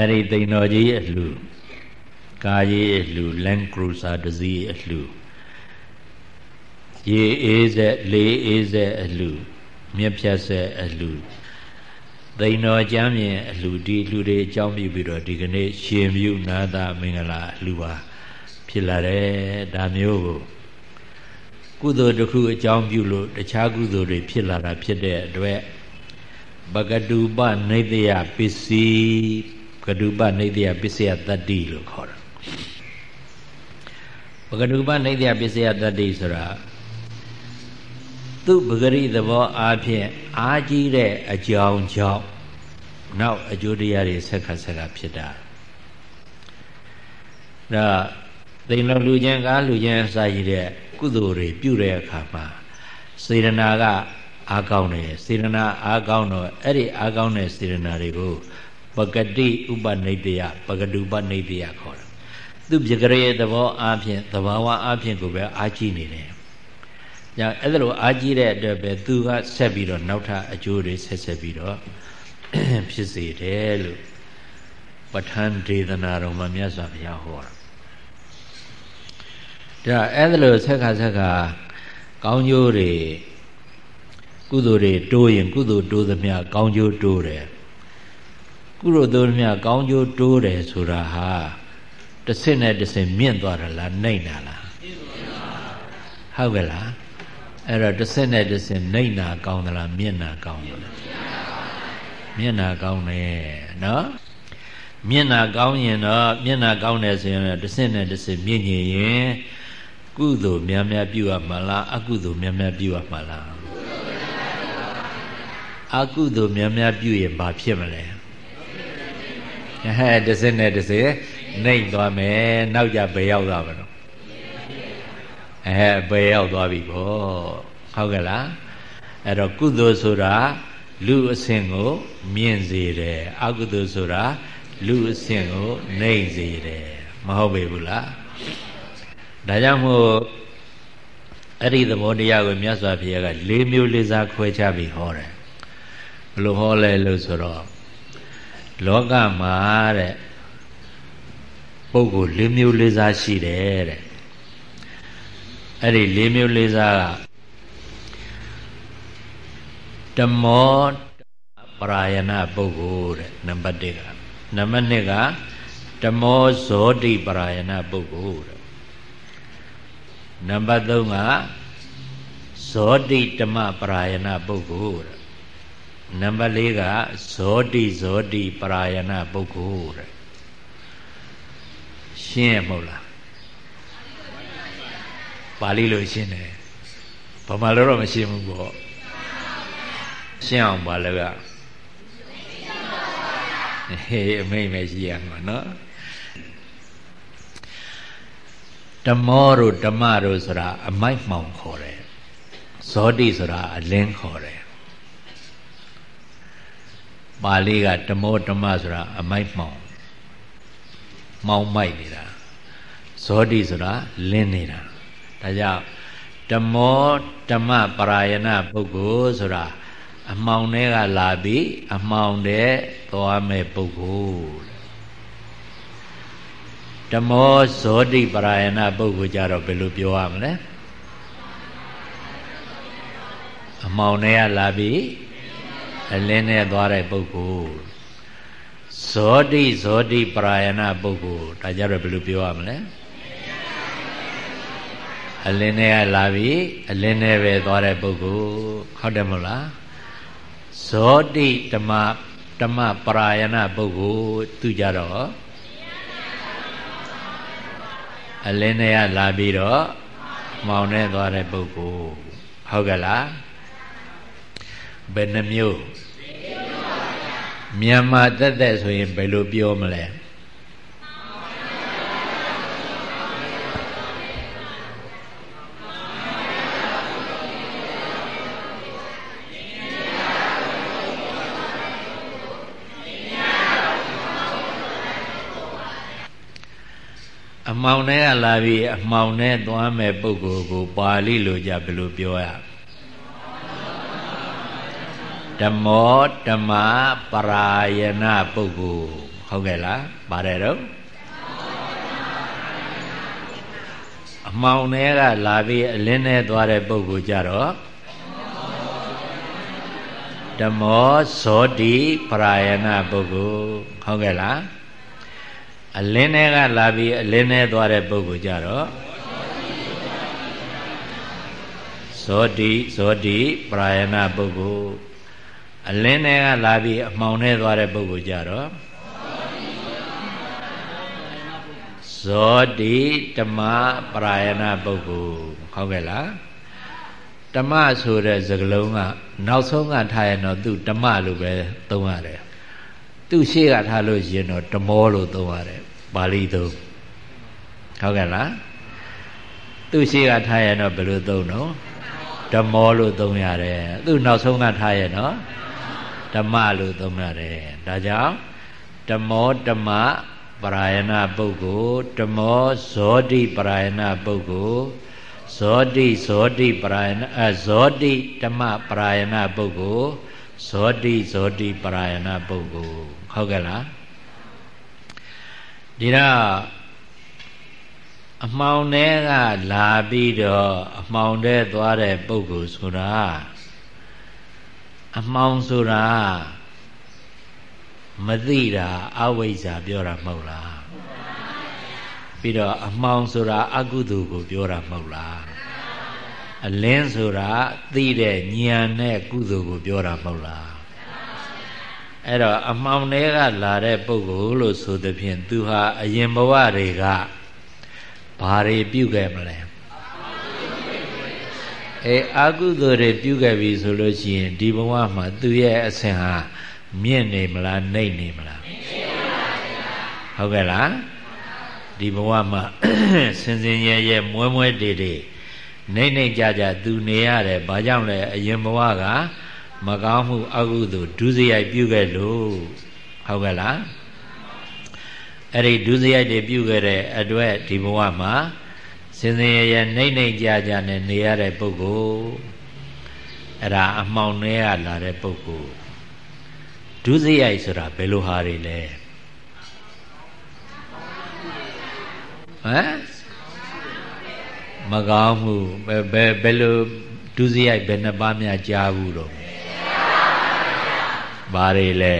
အဲ့ဒီသိန်တော်ကြီးအလှကားကြီးအလှ Land Cruiser တစ်စီးအလှရေအေးဆက်လေးအေးဆက်အလှမြက်ဖြတ်ဆက်အလှသိန်တော်ကျမ်းမြင်အလှဒီအလှတွေအကြောင်းပြုပြီးတော့ဒီကနေ့ရှင်ပြုနာသာမင်္ဂလာအလှပါဖြစ်လာတယ်ဒါမျိုးကိုကုသိုလ်တစ်ခုအကြောင်းပြုလို့တခြားကုသိုလ်တွေဖြစ်လာတာဖြစ်တဲ့အတွက်ပကတုပနေတယပစ္စည်း ကတုပနေတယပစ္စယတတ္တိလို့ခေါ်တာပကတုပနေတယပစ္စယတတ္တိဆိုတာသူပဂရိသဘောအားဖြင့်အာကြီးတဲ့အကြောင်းကြောင့်နောက်အကျိုးတရားတွေဆက်ခါဆက်ခါဖြစ်တာဒါသိလို့လူချင်းကားလူချင်းစာရည်တဲ့ကုသိုလ်တွေပြုတဲ့အခါမှာစေရနာက အားကောင်းတယ်စေရနာအားကောင်းတော့အဲ့ဒီအားကောင်းတဲ့စေရနာတွေကို ပကတိဥပနိတယပကတုပနိတယခေါ်တယ်သူပြကရေသဘောအားဖြင့်သဘာဝအားဖြင့်ကိုပဲအားကြီးနေတယ်။ညာအဲ့ဒါလိုအားကြီးတဲ့အတွက်ပဲသူကဆက်ပြီးတော့နောက်ထပ်အကျိုးတွေဆက်ဆက်ပြီးတော့ဖြစ်စေတယ်လို့ပဋ္ဌာန်းဒေသနာတော်မှာမြတ်စွာဘုရားဟောတာဒါအဲ့ဒါလို့ဆက်ခါဆက်ခါကောင်းကျိုးတွေကုသိုလ်တွေတိုးရင် ကုသိုလ်တိုးသမျှကောင်းကျိုးတိုးတယ် ကုသိုလ်တိုးသမျှကောင်းကျိုးတိုးတယ်ဆိုတာဟာတစ်စက်နဲ့တစ်စက်မြင့်သွားတာလားနှိမ့်တာလားဟုတ်ကဲ့လားအဲ့တော့တစ်စက်နဲ့တစ်စက်နှိမ့်တာကောင်းသလားမြင့်တာကောင်းသလားမြင့်တာကောင်းတယ်နော်မျက်နာကောင်းရင်တော့မျက်နာကောင်းတယ်ဆိုရင်တစ်စက်နဲ့တစ်စက်မြင့်ရင်ကုသိုလ်များများပြုရမှာလားအကုသိုလ်များများပြုရမှာလားအကုသိုလ်များများပြုရင်ဘာဖြစ်မလဲ ဟဲ့တစ်စက်နဲ့တစ်စက်နှိမ့်သွားမယ်နောက်ကြဘယ်ရောက်သွားမလို့အဲဘယ်ရောက်သွားပြီပေါ့ဟုတ်ကဲ့လားအဲ့တော့ကုသိုလ်ဆိုတာလူအဆင့်ကို မြင့်စေတယ်အကုသိုလ်ဆိုတာလူအဆင့်ကိုနှိမ့်စေတယ်မဟုတ်ပေဘူးလားဒါကြောင့်မို့အဲ့ဒီသဘောတရားကိုမြတ်စွာဘုရားက၄မျိုးလေးစားခွဲခြားပြီးဟောတယ်ဘယ်လိုဟောလဲလို့ဆိုတော့ လောကမှာတဲ့ပုဂ္ဂိုလ်၄မျိုးလေးစားရှိတယ်တဲ့အဲ့ဒီ၄မျိုးလေးစားကဓမ္မောပရာယနာပုဂ္ဂိုလ်တဲ့နံပါတ်1ကနံပါတ်2ကဓမ္မောဇောတိပရာယနာပုဂ္ဂိုလ်တဲ့နံပါတ်3ကဇောတိဓမ္မပရာယနာပုဂ္ဂိုလ်တဲ့ နံပါတ်4ကဇောတိဇောတိပရာယနာပုဂ္ဂိုလ်တဲ့ရှင်းရမဟုတ်လားပါဠိလိုရှင်းတယ်ဗမာလိုတော့မရှင်းဘူးပေါ့ရှင်းအောင်ပါလည်းကဟေးအမိတ်ပဲရှိရမှာနော်ဓမ္မောတို့ဓမ္မတို့ဆိုတာအမိုက်မှောင်ခေါ်တယ်ဇောတိဆိုတာအလင်းခေါ်တယ် ပါဠိကဓမ္မောဓမ္မဆိုတာအမိုက်မှောင်မှောင်မိုက်နေတာဇောတိဆိုတာလင်းနေတာဒါကြောင့်ဓမ္မောဓမ္မပရာယနာပုဂ္ဂိုလ်ဆိုတာအမှောင်တွေကလာပြီးအမှောင်တဲ့သွားမဲ့ပုဂ္ဂိုလ်ဓမ္မောဇောတိပရာယနာပုဂ္ဂိုလ်ကြတော့ဘယ်လိုပြောရမလဲအမှောင်တွေကလာပြီး အလင်းနဲ့သွားတဲ့ပုဂ္ဂိုလ်ဇောတိဇောတိပရာယနာပုဂ္ဂိုလ်ဒါကြတော့ဘယ်လိုပြောရမလဲအလင်းနဲ့လာပြီးအလင်းနဲ့ပဲသွားတဲ့ပုဂ္ဂိုလ်ဟုတ်တယ်မဟုတ်လားဇောတိဓမ္မဓမ္မပရာယနာပုဂ္ဂိုလ်သူကြတော့အလင်းနဲ့လာပြီးတော့မောင်နဲ့သွားတဲ့ပုဂ္ဂိုလ်ဟုတ်ကဲ့လား ဘယ်နှမျိုးမြန်မာတက်တက်ဆိုရင်ဘယ်လိုပြောမလဲအမှောင်ထဲကလာပြီးအမှောင်ထဲသွားမဲ့ပုဂ္ဂိုလ်ကိုပါဠိလိုကြဘယ်လိုပြောရ ဓမ္မောဓမ္မပရာယနာပုဂ္ဂိုလ်ဟဟုတ်ကဲ့လားပါတယ်တော့အမှောင်တွေကလာပြီးအလင်းနဲ့သွားတဲ့ပုဂ္ဂိုလ်ကြတော့ဓမ္မောဇောတိပရာယနာပုဂ္ဂိုလ်ဟုတ်ကဲ့လားအလင်းတွေကလာပြီးအလင်းနဲ့သွားတဲ့ပုဂ္ဂိုလ်ကြတော့ဇောတိဇောတိပရာယနာပုဂ္ဂိုလ် အလင်းတွေကလာပြီးအမှောင်နဲ့သွားတဲ့ပုဂ္ဂိုလ်ကြတော့ဇောတိဓမ္မပရာယနာပုဂ္ဂိုလ်ဟုတ်ကဲ့လားဓမ္မဆိုတဲ့စကားလုံးကနောက်ဆုံးကထားရင်တော့သူဓမ္မလို့ပဲသုံးရတယ်သူရှေ့ကထားလို့ရှိရင်တော့ဓမောလို့သုံးရတယ်ပါဠိသုံးဟုတ်ကဲ့လားသူရှေ့ကထားရင်တော့ဘယ်လိုသုံးတော့ဓမောလို့သုံးရတယ်သူနောက်ဆုံးကထားရင်တော့ ဓမ္မလို့သုံးရတယ်ဒါကြောင့်ဓမောဓမ္မပရာယနာပုဂ္ဂိုလ်ဓမောဇောတိပရာယနာပုဂ္ဂိုလ်ဇောတိဇောတိပရာယနာအဇောတိဓမ္မပရာယနာပုဂ္ဂိုလ်ဇောတိဇောတိပရာယနာပုဂ္ဂိုလ်ဟုတ်ကဲ့လားဒီတော့အမှောင်ထဲကလာပြီးတော့အမှောင်ထဲသွားတဲ့ပုဂ္ဂိုလ်ဆိုတာ အမှောင်ဆိုတာမသိတာအဝိဇ္ဇာပြောတာမဟုတ်လားပြီးတော့အမှောင်ဆိုတာအကုသိုလ်ကိုပြောတာမဟုတ်လားအလင်းဆိုတာသိတဲ့ဉာဏ်နဲ့ကုသိုလ်ကိုပြောတာမဟုတ်လားအဲ့တော့အမှောင်တွေကလာတဲ့ပုဂ္ဂိုလ်လို့ဆိုသဖြင့်သူဟာအရင်ဘဝတွေကဘာတွေပြုခဲ့မလဲ အဲအကုသိုလ်တွေပြုခဲ့ပြီဆိုလို့ရှိရင်ဒီဘဝမှာသူရဲ့အစဉ်ဟာမြင့်နေမလားနှိမ့်နေမလားဟုတ်ကဲ့လားဒီဘဝမှာစင်စင်ရဲရဲမွဲမွဲတေတေနှိမ့်နှိမ့်ကြကြသူနေရတယ်ဘာကြောင့်လဲအရင်ဘဝကမကောင်းမှုအကုသိုလ်ဒုစရိုက်ပြုခဲ့လို့ဟုတ်ကဲ့လားအဲ့ဒီဒုစရိုက်တွေပြုခဲ့တဲ့အတွက်ဒီဘဝမှာ စင်စင်ရရနှိမ့်နှိမ့်ကြကြနဲ့နေရတဲ့ပုဂ္ဂိုလ်အဲ့ဒါအမှောင်ထဲကလာတဲ့ပုဂ္ဂိုလ်ဒုစရိုက်ဆိုတာဘယ်လိုဟာတွေလဲဟမ်မကောင်းမှုဘယ်ဘယ်ဘယ်လိုဒုစရိုက်ဘယ်နှပါးများကြားဘူးတော့ဘာတွေလဲ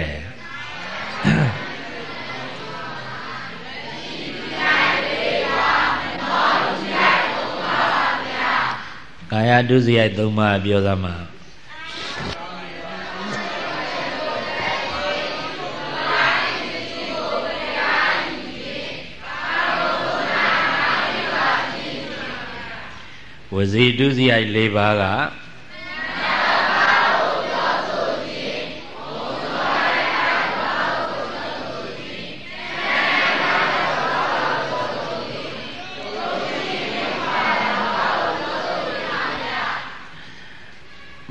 ကာယဒုစရိုက်၃ပါးပြောသမှာဝစီဒုစရိုက်၄ပါးက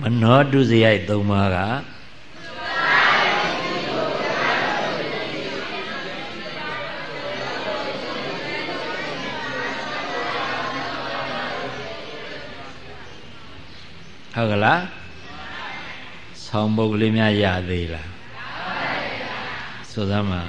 မနောဒုစရိုက်၃ပါးကဟုတ်ကလားဆောင်းပုတ်ကလေးများရသေးလားဆိုသမ်းမှာ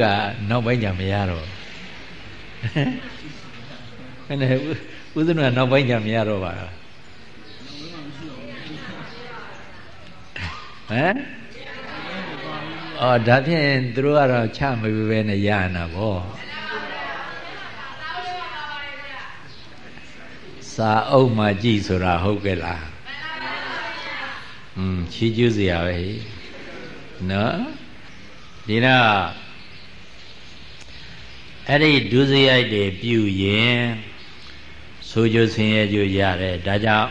က်ကနောက်ပိုင်းညာမရတော့ခနဲ့ဥဒ္ဒနာနောက်ပိုင်းညာမရတော့ပါဟမ်အော်ဒါဖြင့်သူတို့ကတော့ချမပေးပဲနဲ့ရနာဗောစာအုပ်မှာကြည့်ဆိုတာဟုတ်ကဲ့လားอืมချီးကျူးစရာပဲနော်ဒီတော့ အဲ့ဒီဒုစရိုက်တွေပြုရင်ဆိုကြဆင်းရဲကြရတယ်ဒါကြောင့်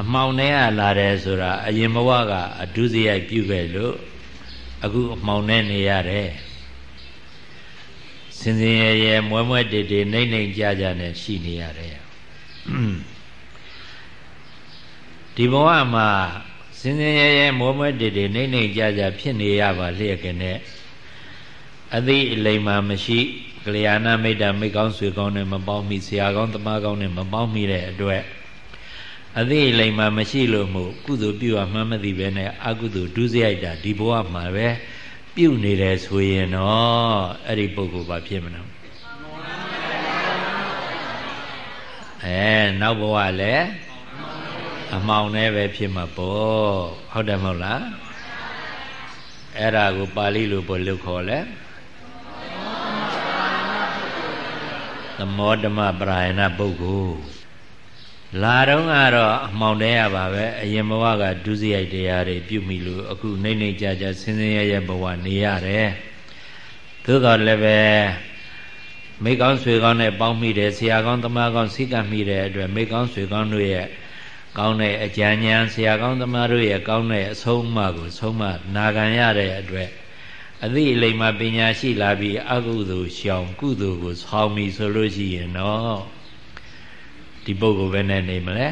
အမှောင်ထဲကလာတယ်ဆိုတာအရင်ဘဝကအဒုစရိုက်ပြုခဲ့လို့အခုအမှောင်ထဲနေရတယ်စင်စင်ရဲရဲမွဲမွဲတေတေနှိမ့်နှိမ့်ကြကြနဲ့ရှိနေရတယ်ဒီဘဝမှာစင်စင်ရဲရဲမွဲမွဲတေတေနှိမ့်နှိမ့်ကြကြဖြစ်နေရပါလျက်ကနေ အသိအလိမ္မာမရှိကလျာဏမိတ်တာမိကောင်းဆွေကောင်းနဲ့မပေါင်းမိဆရာကောင်းတမကောင်းနဲ့မပေါင်းမိတဲ့အတွက်အသိအလိမ္မာမရှိလို့မို့ကုသိုလ်ပြုအမှန်မသိပဲနဲ့အကုသိုလ်ဒုစရိုက်တာဒီဘဝမှာပဲပြုတ်နေတယ်ဆိုရင်တော့အဲ့ဒီပုဂ္ဂိုလ်ဘာဖြစ်မလဲအဲနောက်ဘဝလည်းအမှောင်နဲ့ပဲဖြစ်မှာပေါ့ဟုတ်တယ်မဟုတ်လားအဲ့ဒါကိုပါဠိလိုဘယ်လိုခေါ်လဲ သမောဓမပရာယဏပုဂ္ဂိုလ်လာတော့ကတော့အမှောင်တဲရပါပဲအရင်ဘဝကဒုစရိုက်တရားတွေပြုမိလို့အခုနှိမ့်နှိမ့်ကြကြဆင်းဆင်းရဲရဲဘဝနေရတယ်သို့တော်လည်းပဲမိကောင်းဆွေကောင်းနဲ့ပေါင်းမိတယ်ဆရာကောင်းသမားကောင်းစိတ်ကမိတဲ့အတွက်မိကောင်းဆွေကောင်းတို့ရဲ့ကောင်းတဲ့အကြံဉာဏ်ဆရာကောင်းသမားတို့ရဲ့ကောင်းတဲ့အဆုံးအမကိုဆုံးမနာခံရတဲ့အတွက် အသိအလိမ္မာပညာရှိလာပြီးအကုသိုလ်ရှောင်ကုသိုလ်ကိုဆောင်းပြီဆိုလို့ရှိရင်တော့ဒီပုဂ္ဂိုလ်ပဲနဲ့နေမလဲ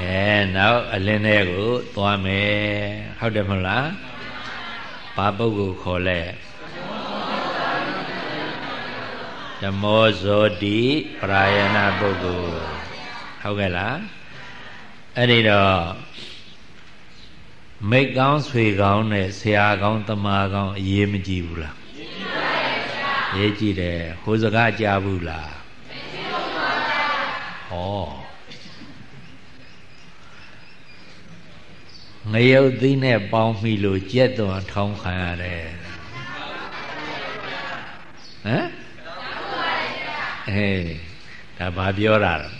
အဲနောက်အလင်းထဲကိုသွားမယ်ဟုတ်တယ်မဟုတ်လားဘာပုဂ္ဂိုလ်ခေါ်လဲဓမ္မောဇောတိပရာယနာပုဂ္ဂိုလ်ဟုတ်ကဲ့လားအဲ့ဒီတော့ မိတ်ကောင်းဆွေကောင်းနဲ့ဆရာကောင်းတမာကောင်းအရေးမကြည့်ဘူးလားရေးကြည့်တယ်ဟိုစကားကြားဘူးလားဟောငရုတ်သီးနဲ့ပေါင်းမိလို့ကြက်သွန်ထောင်းခံရတယ်ဟမ်အေးဒါဘာပြောတာလဲ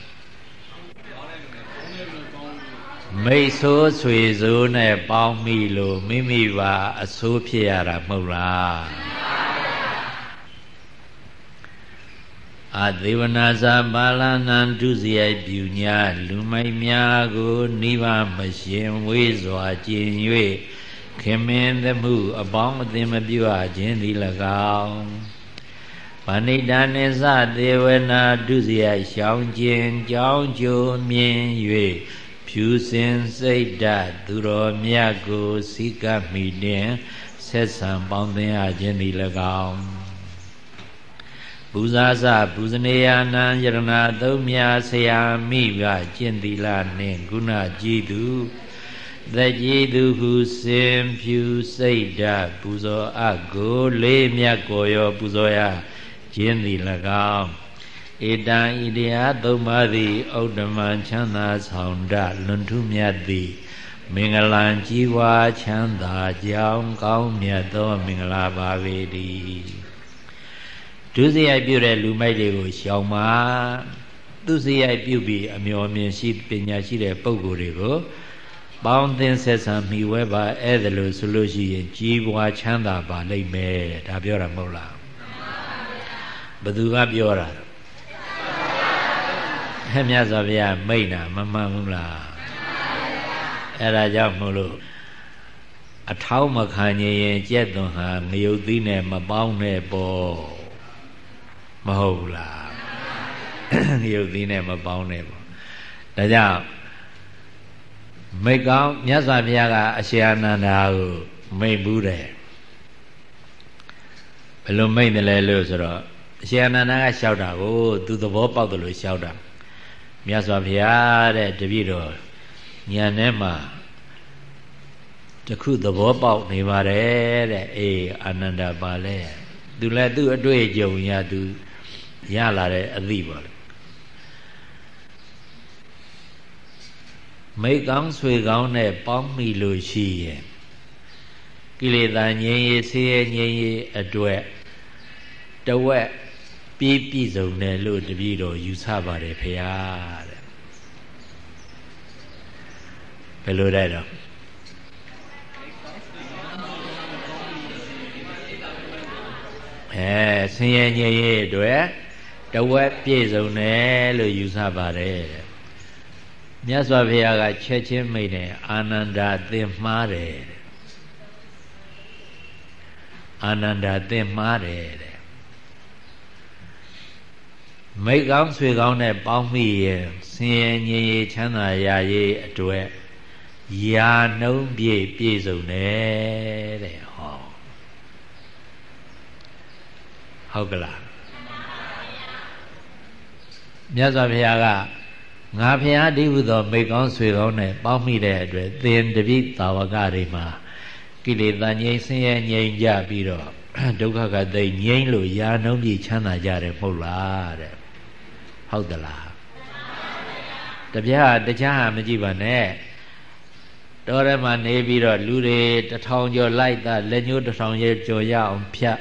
မိတ်ဆိုးဆွေဆိုးနဲ့ပေါင်းမိလို့မိမိပါအဆိုးဖြစ်ရတာမဟုတ်လားအသေဝနာဇာပါဠနံဒုစရိုက်ပြူညာလူမိုက်များကိုနိဗ္ဗာန်မရှင်ဝေးစွာကျင်၍ခင်မင်းသမှု အပေါင်းအသင်မပြုအပ်ခြင်းသည်၎င်းဗဏိတာနိသသေဝနာဒုစရိုက်ရှောင်းခြင်းကြောင်းကျိုးမြင်၍ ဖြူစင်စိတ်ဓာတ်သူတော်မြတ်ကိုစိကမိတင်ဆက်ဆံပေါင်းသင်အခြင်းသည်၎င်းပူဇာစပူဇနေယနာယရဏသုံးမြာဆရာမိဘကျင့်သီလနှင့်ကုဏကြည်သူသက်ကြည်သူဟုစင်ဖြူစိတ်ဓာတ်ပူဇော်အပ်ကိုလေးမြတ်ကိုရောပူဇော်ရခြင်းသည်၎င်း ဧတံဣတရားသုံးပါးသည်ဩဒ္ဓမံချမ်းသာဆောင်တလွန်ထုမြတ်သည်မင်္ဂလာကြီးပွားချမ်းသာကြောင်းကောင်းမြတ်သောမင်္ဂလာပါပေတည်းဒုစရိုက်ပြုတဲ့လူမိုက်တွေကိုရှောင်ပါသူစရိုက်ပြုပြီးအမျော်မြင်ရှိပညာရှိတဲ့ပုဂ္ဂိုလ်တွေကို ပေါင်းသင်ဆက်ဆံမိဝဲပါအဲ့ဒါလို့ဆိုလို့ရှိရင်ကြီးပွားချမ်းသာပါလိမ့်မယ်ဒါပြောတာမဟုတ်လားဘသူကပြောတာ ဟဲ့မြတ်စွာဘုရားမိတ်တာမမှန်ဘူးလားအဲ့ဒါကြောင့်မို့လို့အထောက်မခံရင်ကြက်သွန်ဟာငရုတ်သီးနဲ့မပေါင်းနဲ့ပေါ့မဟုတ်ဘူးလားငရုတ်သီးနဲ့မပေါင်းနဲ့ပေါ့ဒါကြောင့်မိတ်ကောင်းမြတ်စွာဘုရားကအရှင်အနန္ဒာကိုမိတ်ဘူးတယ်ဘယ်လိုမိတ်တယ်လဲလို့ဆိုတော့အရှင်အနန္ဒာကလျှောက်တာကိုသူသဘောပေါက်တယ်လို့လျှောက်တာ မြတ်စွာဘုရားတဲ့တပည့်တော်ညာထဲမှာတခုသဘောပေါက်နေပါတယ်တဲ့အေးအာနန္ဒပါလဲသူလည်းသူ့အတွေ့အကြုံရသူရလာတဲ့အသည့်ပါလေမိကောင်းဆွေကောင်းနဲ့ပေါင်းမိလို့ရှိရင်ကိလေသာငြိမ်းရေးဆင်းရဲငြိမ်းရေးအတွက်တဝက် ပြည့်ပြည့်စုံတယ်လို့တပည့်တော်ယူဆပါတယ်ဖေဟာတဲ့ဘယ်လိုလဲတော့အဲဆင်းရဲငြိမ်းရေးအတွက်တဝက်ပြည့်စုံတယ်လို့ယူဆပါတယ်တဲ့မြတ်စွာဘုရားကချက်ချင်းမိတ်တယ်အာနန္ဒာသင်မှားတယ်အာနန္ဒာသင်မှားတယ်တဲ့ မိတ်ကောင်းဆွေကောင်းနဲ့ပေါင်းမိရင်ဆင်းရဲငြိမ်းရေးချမ်းသာရရေးအတွက်ယာနှုံးပြည့်ပြည့်စုံတယ်တဲ့ဟောဟုတ်ကလားမြတ်စွာဘုရားကငါဖျားတိဟုသောမိကောင်းဆွေကောင်းနဲ့ပေါင်းမိတဲ့အတွက်သင်တပိသာဝကတွေမှာကိလေသာငြိမ်းဆင်းရဲငြိမ်းကြပြီးတော့ဒုက္ခကသိငြိမ်းလို့ယာနှုံးပြည့်ချမ်းသာကြတယ်မဟုတ်လားတဲ့ ဟုတ်သလားတပြားတခြားဟာမကြည့်ပါနဲ့တော်ထဲမှာနေပြီးတော့လူတွေတထောင်ကျော်လိုက်တာလက်ညှိုးတထောင်ရဲ့ကျော်ရအောင်ဖြတ်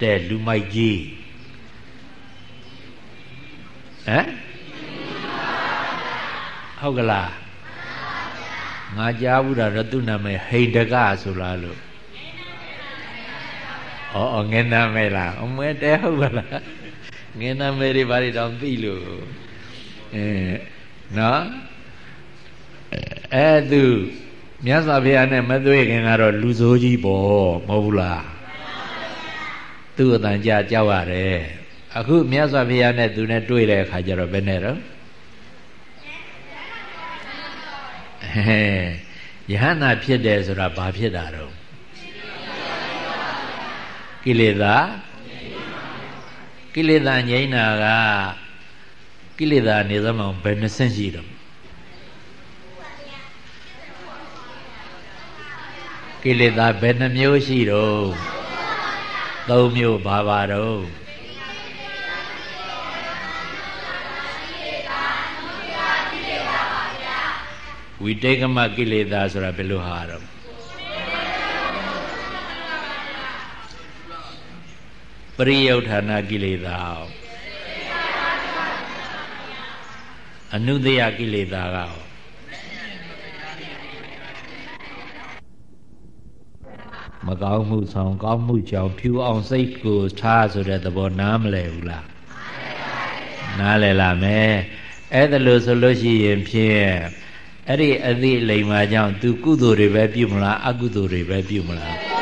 တဲ့လူမိုက်ကြီးဟမ်ဟုတ်ကလားငါကြားဘူးတာတော့သူ့နာမည်ဟိန္ဒကဆိုလားလို့ဩဩငင်းနာမဲလားအမွဲတဲဟုတ်ပါလား ငင်းနာမဲတွေဘာတွေတောင်သိလို့အဲနော်အဲသူမြတ်စွာဘုရားနဲ့မသွေးခင်ကတော့လူဆိုးကြီးပေါ့မဟုတ်ဘူးလားသူ့အတန်ကြာကြောက်ရတယ်အခုမြတ်စွာဘုရားနဲ့သူနဲ့တွေ့တဲ့အခါကျတော့ဘယ်နဲ့တော့ယဟန္တာဖြစ်တယ်ဆိုတာဘာဖြစ်တာတော့ကိလေသာ ကိလေသာငြိမ်းတာကကိလေသာနေသမောင်ဘယ်နှဆင့်ရှိတော့ကိလေသာဘယ်နှမျိုးရှိတော့သုံးမျိုးဘာပါတော့ဝိတေကမကိလေသာဆိုတာဘယ်လိုဟာတော့ ပရိယုဌာဏကိလေသာအနုတယကိလေသာကမကောင်းမှုဆောင်ကောင်းမှုကြောင့်ဖြူအောင်စိတ်ကိုထားဆိုတဲ့သဘောနားမလဲဘူးလားနားလဲလာမယ်အဲ့ဒါလို့ဆိုလို့ရှိရင်ဖြင့်အဲ့ဒီအသည့်လိမ်မာကြောင့် तू ကုသိုလ်တွေပဲပြုမလားအကုသိုလ်တွေပဲပြုမလား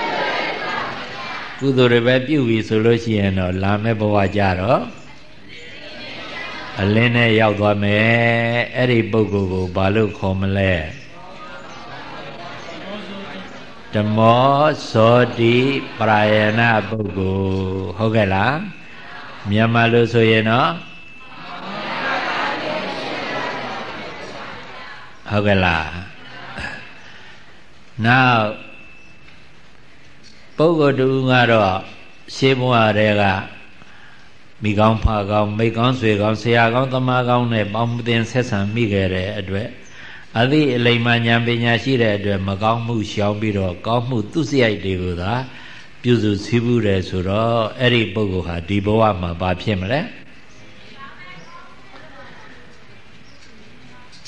ကုသိုလ်တွေပဲပြုပြီဆိုလို့ရှိရင်တော့လာမဲ့ဘဝကြတော့အလင်းနဲ့ရောက်သွားမယ်အဲ့ဒီပုဂ္ဂိုလ်ကိုဘာလို့ခေါ်မလဲဓမ္မောသောတိပရာယနာပုဂ္ဂိုလ်ဟုတ်ကဲ့လားမြန်မာလို့ဆိုရင်တော့ဟုတ်ကဲ့လားနောက် ပုဂ္ဂိုလ်တူကတော့ရှင်းဘဝတည်းကမိကောင်းဖကောင်းမိကောင်းဆွေကောင်းဆရာကောင်းသမားကောင်းနဲ့ပေါင်းသင်ဆက်ဆံမိခဲ့တဲ့အတွက်အသည့်အလိမ္မာဉာဏ်ပညာရှိတဲ့အတွက်မကောင်းမှုရှောင်ပြီးတော့ကောင်းမှုသူစရိုက်တွေကိုသာပြုစုစည်းဘူးတယ်ဆိုတော့အဲ့ဒီပုဂ္ဂိုလ်ဟာဒီဘဝမှာဘာဖြစ်မလဲ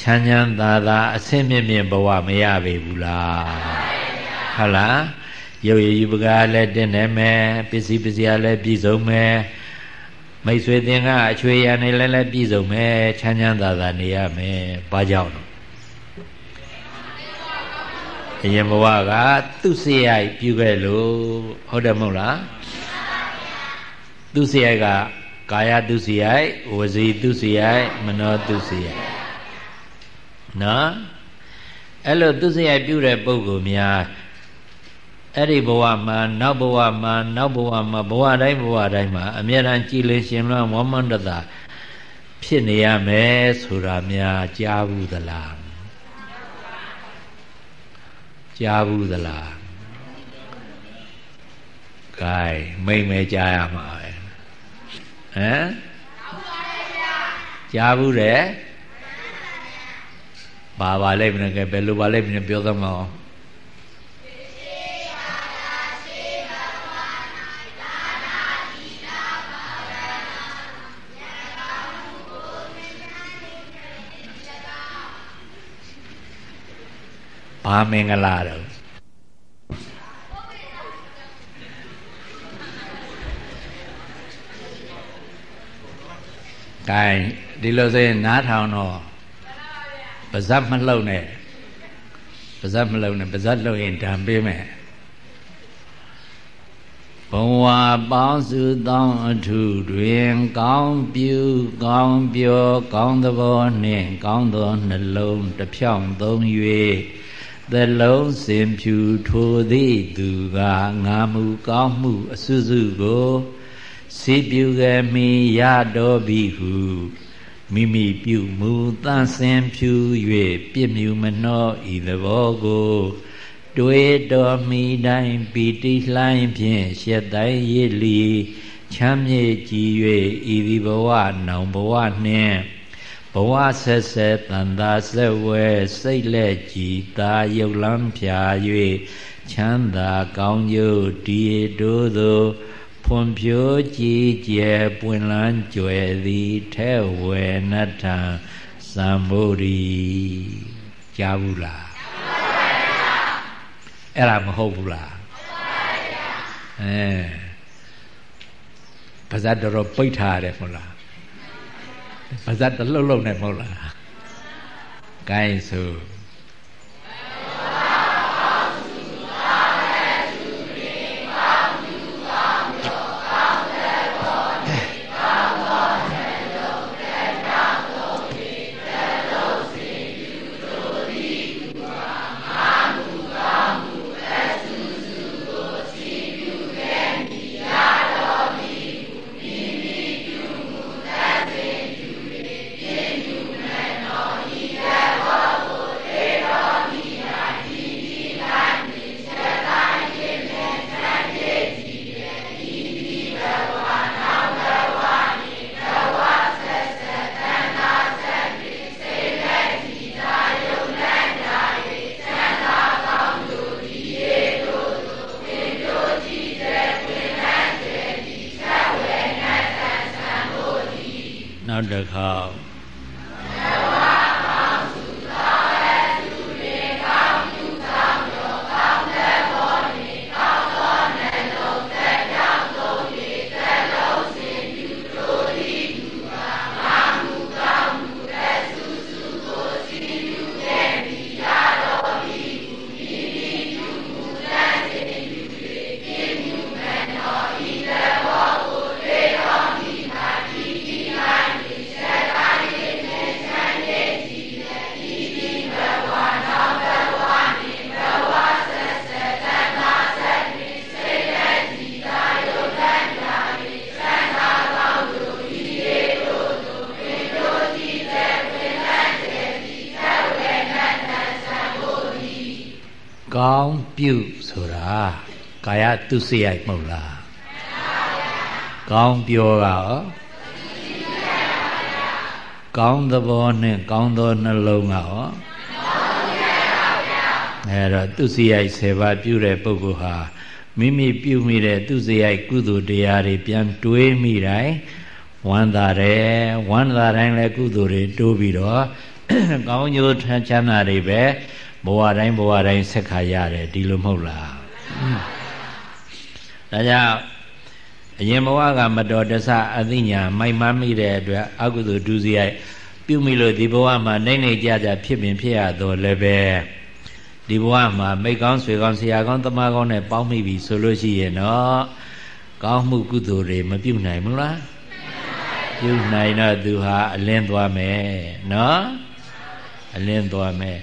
ချမ်းချမ်းသာသာအဆင့်မြင့်မြင့်ဘဝမရပေဘူးလားဟုတ်လား ရုပ်ရည်ယူပကားလည်းတင်းနေမယ်ပစ္စည်းပစ္စည်းလည်းပြည့်စုံမယ်မိတ်ဆွေသင်္ကအချွေရံနေလည်းလည်းပြည့်စုံမယ်ချမ်းချမ်းသာသာနေရမယ်ဘာကြောင့်လဲအရင်ဘဝကသူ့စရိုက်ပြုခဲ့လို့ဟုတ်တယ်မဟုတ်လားသူ့စရိုက်ကကာယသူစရိုက်ဝစီသူစရိုက်မနောသူစရိုက်နော်အဲ့လိုသူစရိုက်ပြုတဲ့ပုဂ္ဂိုလ်များ အဲ့ဒီဘဝမှာနောက်ဘဝမှာနောက်ဘဝမှာဘဝတိုင်းဘဝတိုင်းမှာအမြဲတမ်းကြည်လင်ရှင်လွှမ်းဝမ္မန္တတာဖြစ်နေရမယ်ဆိုတာများကြားဘူးသလားကြားဘူးသလားကဲမိမ့်မဲကြားရမှာပဲဟမ်ကြားဘူးတယ်ဘာပါလိမ့်မလဲကဲဘယ်လိုပါလိမ့်မလဲပြောသမော ဘာမင်္ဂလာတော့ကဲဒီလိုဆိုရင်နားထောင်တော့ပါဇက်မလှုပ်နဲ့ပါဇက်မလှုပ်နဲ့ပါဇက်လှုပ်ရင်ဓာန်ပေးမယ်ဘဝပေါင်းစုသောအထုတွင်ကောင်းပြုကောင်းပြောကောင်းသဘောနှင့်ကောင်းသောနှလုံးတစ်ဖြောင့်သုံး၍ သလုံးစင်ဖြူထိုသည့်သူကငါမူကောင်းမှုအစွစုကိုစိပြုခဲ့မိရတော်ပြီဟုမိမိပြုမူတန်ဆင်ဖြူ၍ပြည့်မြူမနှောဤသဘောကိုတွေးတော်မိတိုင်းပီတိလှိုင်းဖြင့်ရှက်တိုင်းရည်လီချမ်းမြေ့ကြည်၍ဤဒီဘဝနောင်ဘဝနှင့် ဘဝဆက်ဆက်တန်သာဆက်ဝဲစိတ်လက်ကြည်သာရုပ်လန်းဖြာ၍ချမ်းသာကောင်းကျိုးတည်တို့သောဖွံ့ဖြိုးကြည်ကျယ်ပွင့်လန်းကြွယ်သည်ထဲဝယ်နတ္ထံသံဗုဒ္ဓီကြားဘူးလားအဲ့ဒါမဟုတ်ဘူးလားအဲပါဇတ်တော်ပိတ်ထားရတယ်မဟုတ်လား ပါဇတ်တလှုပ်လှုပ်နေမဟုတ်လား ကိုင်းဆိုသူစိရိုက်မဟုတ်လားကောင်းပြောကရောကောင်းသဘောနဲ့ကောင်းသောနှလုံးကရောအဲတော့သူစိရိုက်7ပါးပြုတဲ့ပုဂ္ဂိုလ်ဟာမိမိပြုမိတဲ့သူစိရိုက်ကုသိုလ်တရားတွေပြန်တွေးမိတိုင်းဝမ်းသာတယ်ဝမ်းသာတိုင်းလည်းကုသိုလ်တွေတိုးပြီးတော့ကောင်းကျိုးချမ်းသာတွေပဲ ဘဝတိုင်းဘဝတိုင်းဆက်ခါရတယ်ဒီလိုမဟုတ်လားဒါကြောင့်အရင်ဘဝကမတော်တဆအသိညာမိုက်မှန်းမိတဲ့အတွက်အကုသိုလ်ဒုစရိုက်ပြုမိလို့ဒီဘဝမှာနိုင်နေကြကြဖြစ်ပင်ဖြစ်ရတော့လည်းပဲဒီဘဝမှာမိကောင်းဆွေကောင်းဆရာကောင်းတမကောင်းနဲ့ပေါင်းမိပြီဆိုလို့ရှိရင်တော့ကောင်းမှုကုသိုလ်တွေမပြုနိုင်ဘူးလားပြုနိုင်တော့သူဟာအလင်းသွားမယ်နော်အလင်းသွားမယ်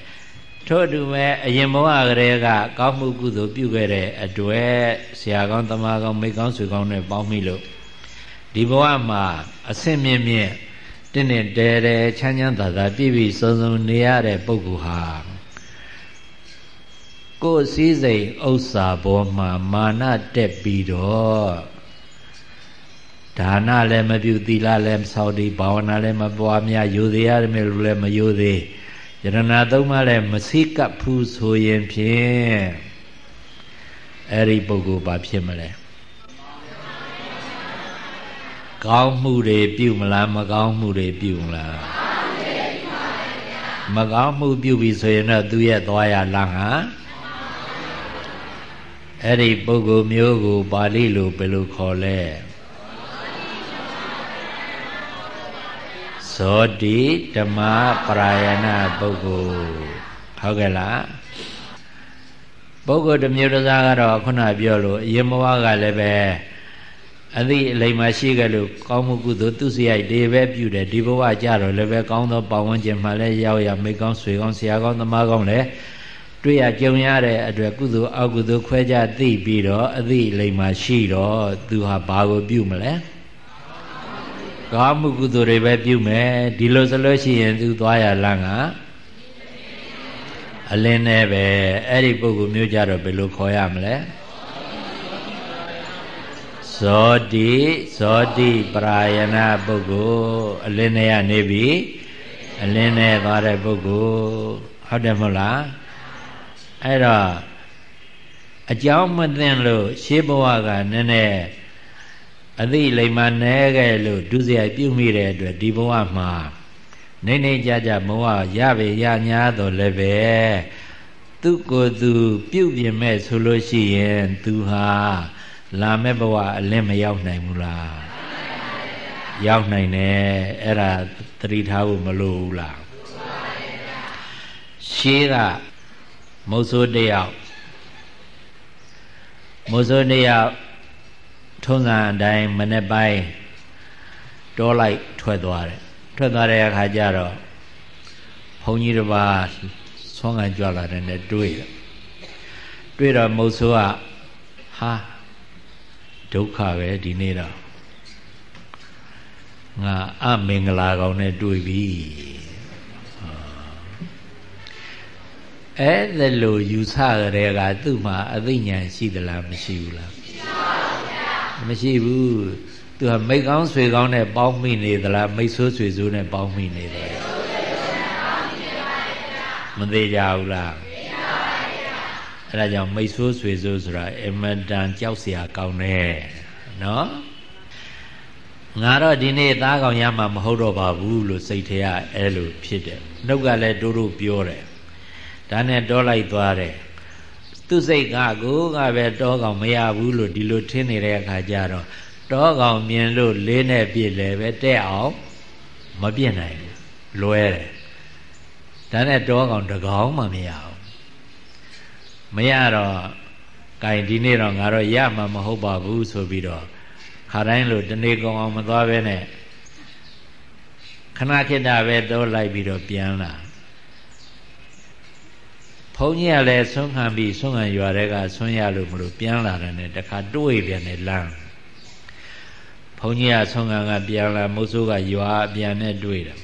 ထို့အတူပဲအရင်ဘဝကလေးကကောင်းမှုကုသိုလ်ပြုခဲ့တဲ့အတွက်ဆရာကောင်းတမကောင်းမိကောင်းဆွေကောင်းနဲ့ပေါင်းမိလို့ဒီဘဝမှာအဆင့်မြင့်မြင့်တင့်တဲ့တဲတဲချမ်းချမ်းသာသာပြည့်ပြည့်စုံစုံနေရတဲ့ပုဂ္ဂိုလ်ဟာကိုယ်စည်းစိမ်ဥစ္စာဘောမှာမာနတက်ပြီးတော့ဒါနလည်းမပြုသီလလည်းမဆောက်တည်ဘာဝနာလည်းမပွားများယူသေးရတယ်လို့လည်းမယူသေး ယရဏသုံးပါးလည်းမစိကပ်ဘူးဆိုရင်ဖြင့်အဲ့ဒီပုဂ္ဂိုလ်ဘာဖြစ်မလဲကောင်းမှုတွေပြုမလားမကောင်းမှုတွေပြုမလားမကောင်းမှုပြုပြီဆိုရင်တော့သူရဲ့သွားရလမ်းဟာအဲ့ဒီပုဂ္ဂိုလ်မျိုးကိုပါဠိလိုဘယ်လိုခေါ်လဲ ဇောတိဓမ္မပရာယနာပုဂ္ဂိုလ်ဟုတ်ကဲ့လားပုဂ္ဂိုလ်တစ်မျိုးတစ်စားကတော့ခုနပြောလို့အရင်ဘဝကလည်းပဲအသည့်အလိမ်မရှိကြလို့ကောင်းမှုကုသိုလ်သူစရိုက်တွေပဲပြုတယ်ဒီဘဝကြတော့လည်းပဲကောင်းသောပတ်ဝန်းကျင်မှာလည်းရောက်ရမိကောင်းဆွေကောင်းဆရာကောင်းသမားကောင်းလည်းတွေ့ရကြုံရတဲ့အတွက်ကုသိုလ်အကုသိုလ်ခွဲခြားသိပြီးတော့အသည့်အလိမ်မရှိတော့သူဟာဘာကိုပြုမလဲ ကောင်းမှုကုသိုလ်တွေပဲပြုမယ်ဒီလိုဆိုလို့ရှိရင်သူသွားရလမ်းကအလင်းနဲ့ပဲအဲ့ဒီပုဂ္ဂိုလ်မျိုးကြတော့ဘယ်လိုခေါ်ရမလဲဇောတိဇောတိပရာယနာပုဂ္ဂိုလ်အလင်းနဲ့ကနေပြီအလင်းနဲ့သွားတဲ့ပုဂ္ဂိုလ်ဟုတ်တယ်မဟုတ်လားအဲ့တော့အကြောင်းမသိလို့ရှေးဘဝကနည်းနည်း အသိလိမ္မာနဲခဲ့လို့ဒုစရိုက်ပြုမိတဲ့အတွက်ဒီဘဝမှာနေနေကြကြဘဝရပေရညာတော့လည်းပဲသူကိုယ်သူပြုတ်ပြင်မဲ့ဆိုလို့ရှိရင်သူဟာလာမဲ့ဘဝအလင်းမရောက်နိုင်ဘူးလားရောက်နိုင်တယ်အဲ့ဒါသတိထားဖို့မလိုဘူးလားရှေးကမုတ်ဆိုးတယောက်မုတ်ဆိုးတယောက် ထုံးစံအတိုင်းမနေ့ပိုင်းတောလိုက်ထွက်သွားတယ်ထွက်သွားတဲ့အခါကျတော့ဘုန်းကြီးတစ်ပါးဆွမ်းခံကြွလာတယ်နဲ့တွေ့တယ်တွေ့တော့မုတ်ဆိုးကဟာဒုက္ခပဲဒီနေ့တော့ငါအမင်္ဂလာကောင်နဲ့တွေ့ပြီအဲ့ဒါလို့ယူဆကြတဲ့ကသူ့မှာအသိဉာဏ်ရှိသလားမရှိဘူးလားမရှိဘူး မရှိဘူးသူကမိတ်ကောင်းဆွေကောင်းနဲ့ပေါင်းမိနေသလားမိတ်ဆိုးဆွေဆိုးနဲ့ပေါင်းမိနေသလားမသေးကြဘူးလားအဲ့ဒါကြောင့်မိတ်ဆိုးဆွေဆိုးဆိုတာအမတန်ကြောက်စရာကောင်းတယ်နော်ငါတော့ဒီနေ့သားကောင်ရမှာမဟုတ်တော့ပါဘူးလို့စိတ်ထဲကအဲ့လိုဖြစ်တယ်နှုတ်ကလည်းတို့တို့ပြောတယ်ဒါနဲ့တော့လိုက်သွားတယ် သူစိတ်ကကိုကပဲတောကောင်မရဘူးလို့ဒီလိုထင်နေတဲ့အခါကျတော့တောကောင်မြင်လို့လေးနဲ့ပြည့်လဲပဲတဲ့အောင်မပြည့်နိုင်ဘူးလွဲတယ်ဒါနဲ့တောကောင်တကောင်မှမရဘူးမရတော့ကင်ဒီနေ့တော့ငါတော့ရမှာမဟုတ်ပါဘူးဆိုပြီးတော့ခါတိုင်းလို့တနေ့ကောင်အောင်မသွားပဲနဲ့ခဏခေတ္တပဲတော့လိုက်ပြီးတော့ပြန်လာ ဘုန်းကြီးကလည်းဆွမ်းခံပြီးဆွမ်းခံရွာတဲ့ကဆွမ်းရလို့မလို့ပြန်လာတယ်နဲ့တခါတွေးပြန်တယ်လမ်းဘုန်းကြီးကဆွမ်းခံကပြန်လာမုတ်ဆိုးကရွာပြန်နဲ့တွေးတယ်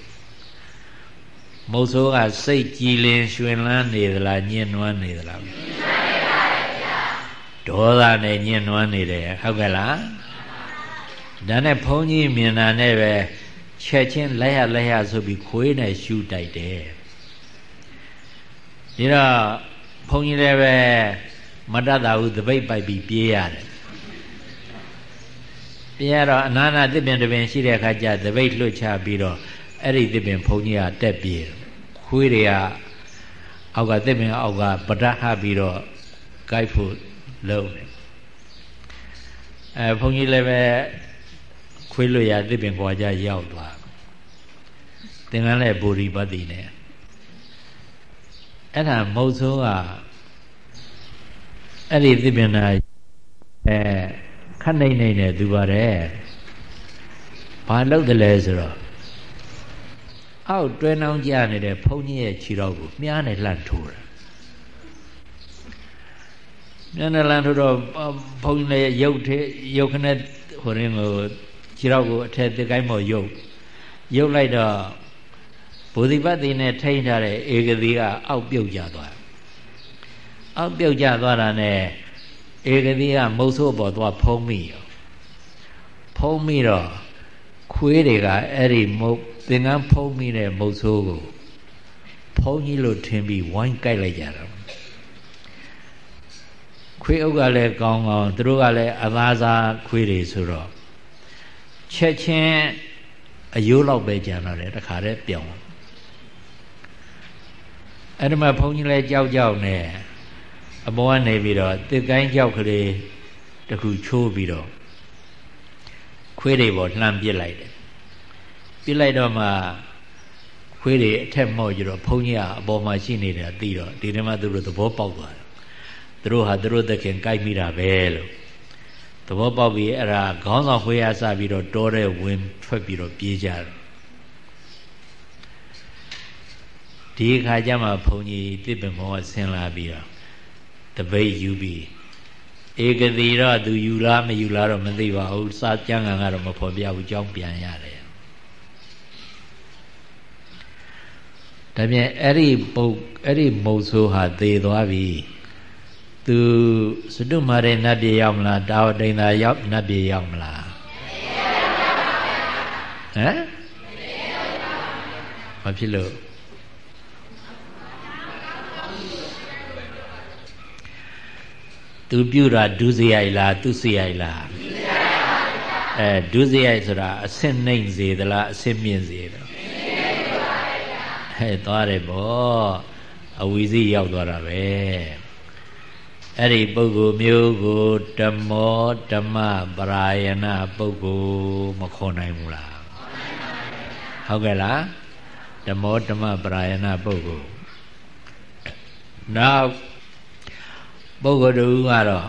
မုတ်ဆိုးကစိတ်ကြည်လင်ရွှင်လန်းနေသလားညှဉ်းနွမ်းနေသလားဒေါသနဲ့ညှဉ်းနွမ်းနေတယ်ဟုတ်ကဲ့လားဒါနဲ့ဘုန်းကြီးမြင်တာနဲ့ပဲချက်ချင်းလက်ရလက်ရဆိုပြီးခွေးနဲ့ရှူတိုက်တယ် ဒီတော့ဘုန်းကြီးလည်းပဲမတတ်တာဘူးတပိတ်ပိုက်ပြီးပြေးရတယ်ပြေးရတော့အနာနာသစ်ပင်တပင်ရှိတဲ့အခါကျတပိတ်လွတ်ချပြီးတော့အဲ့ဒီသစ်ပင်ဘုန်းကြီးကတက်ပြေးခွေးတွေကအောက်ကသစ်ပင်အောက်ကပဒတ်ဟပြီးတော့ကြိုက်ဖို့လုပ်တယ်အဲဘုန်းကြီးလည်းပဲခွေးလွတ်ရသစ်ပင်ကွာကြရောက်သွားသင်္ကန်းလည်းဘူရိပတ္တိနဲ့ အဲ့ဒါမုတ်ဆိုးကအဲ့ဒီသစ်ပင်နာအဲခတ်နိုင်နေတယ်သူပါတယ်ဘာလုပ်တယ်လဲဆိုတော့အောက်တွဲနှောင်းကြနေတဲ့ဘုန်းကြီးရဲ့ခြေတော်ကိုမြားနဲ့လှန့်ထိုးတာမြားနဲ့လှန့်ထိုးတော့ဘုန်းကြီးလည်းရုပ်ထဲရုပ်ခနဲ့ဟိုရင်းကိုခြေတော်ကိုအထက်တစ်ကိုင်းပေါ်ရုပ်ရုပ်လိုက်တော့ ဘုဒ္ဓဘတ်တိနဲ့ထိန်းထားတဲ့ဧကတိကအောက်ပြုတ်ကြသွားအောက်ပြုတ်ကြသွားတာနဲ့ဧကတိကမုတ်ဆိုးပေါ်သွားဖုံးမိရောဖုံးမိတော့ခွေးတွေကအဲ့ဒီမုတ်သင်္ကန်းဖုံးမိတဲ့မုတ်ဆိုးကိုဖုံးကြီးလို့ထင်ပြီးဝိုင်းကြိုက်လိုက်ကြတော့ခွေးအုပ်ကလည်းကောင်းကောင်းသူတို့ကလည်းအသားစားခွေးတွေဆိုတော့ချက်ချင်းအယိုးလောက်ပဲကြံတော့တယ်တခါတည်းပြောင်း အဲ့ဒီမှာဘုန်းကြီးလည်းကြောက်ကြောက်နေအပေါ်ကနေပြီးတော့တစ်ကိုင်းကြောက်ကလေးတခုချိုးပြီးတော့ခွေးတွေပေါ်လှမ်းပစ်လိုက်တယ်ပြလိုက်တော့မှခွေးတွေအထက်မော့ကြတော့ဘုန်းကြီးကအပေါ်မှာရှိနေတာသိတော့ဒီထဲမှာသူတို့သဘောပေါက်သွားတယ်သူတို့ဟာသူတို့သခင်ကြိုက်မိတာပဲလို့သဘောပေါက်ပြီးအဲ့ဒါခေါင်းဆောင်ခွေးရစပြီးတော့တောတဲ့ဝင်ထွက်ပြီးတော့ပြေးကြတယ် ဒီအခါကျမှဘုန်းကြီးတစ်ပင်မောကဆင်းလာပြီးတော့တပိတ်ယူပြီးဧကတိတော့သူယူလားမယူလားတော့မသိပါဘူးစာကျမ်းဂန်ကတော့မဖော်ပြဘူးကြောင်းပြန်ရတယ်ဒါပြန်အဲ့ဒီပုတ်အဲ့ဒီမုတ်ဆိုးဟာသေသွားပြီသူစတုမာရေနတ်ပြေရောက်မလားတာဝတိန်သာရောက်နတ်ပြေရောက်မလားဟမ်မဖြစ်လို့ သူပြုတာဒုစရိုက်လားသူစရိုက်လားအဲဒုစရိုက်ဆိုတာအဆင့်နှိမ့်စေသလားအဆင့်မြင့်စေသလားဟဲ့သွားတယ်ဗောအဝီစီရောက်သွားတာပဲအဲ့ဒီပုဂ္ဂိုလ်မျိုးကိုဓမ္မောဓမ္မပရာယနာပုဂ္ဂိုလ်မခေါ်နိုင်ဘူးလားဟုတ်ကဲ့လားဓမ္မောဓမ္မပရာယနာပုဂ္ဂိုလ်နောက် ပုဂ္ဂိုလ်တူကတော့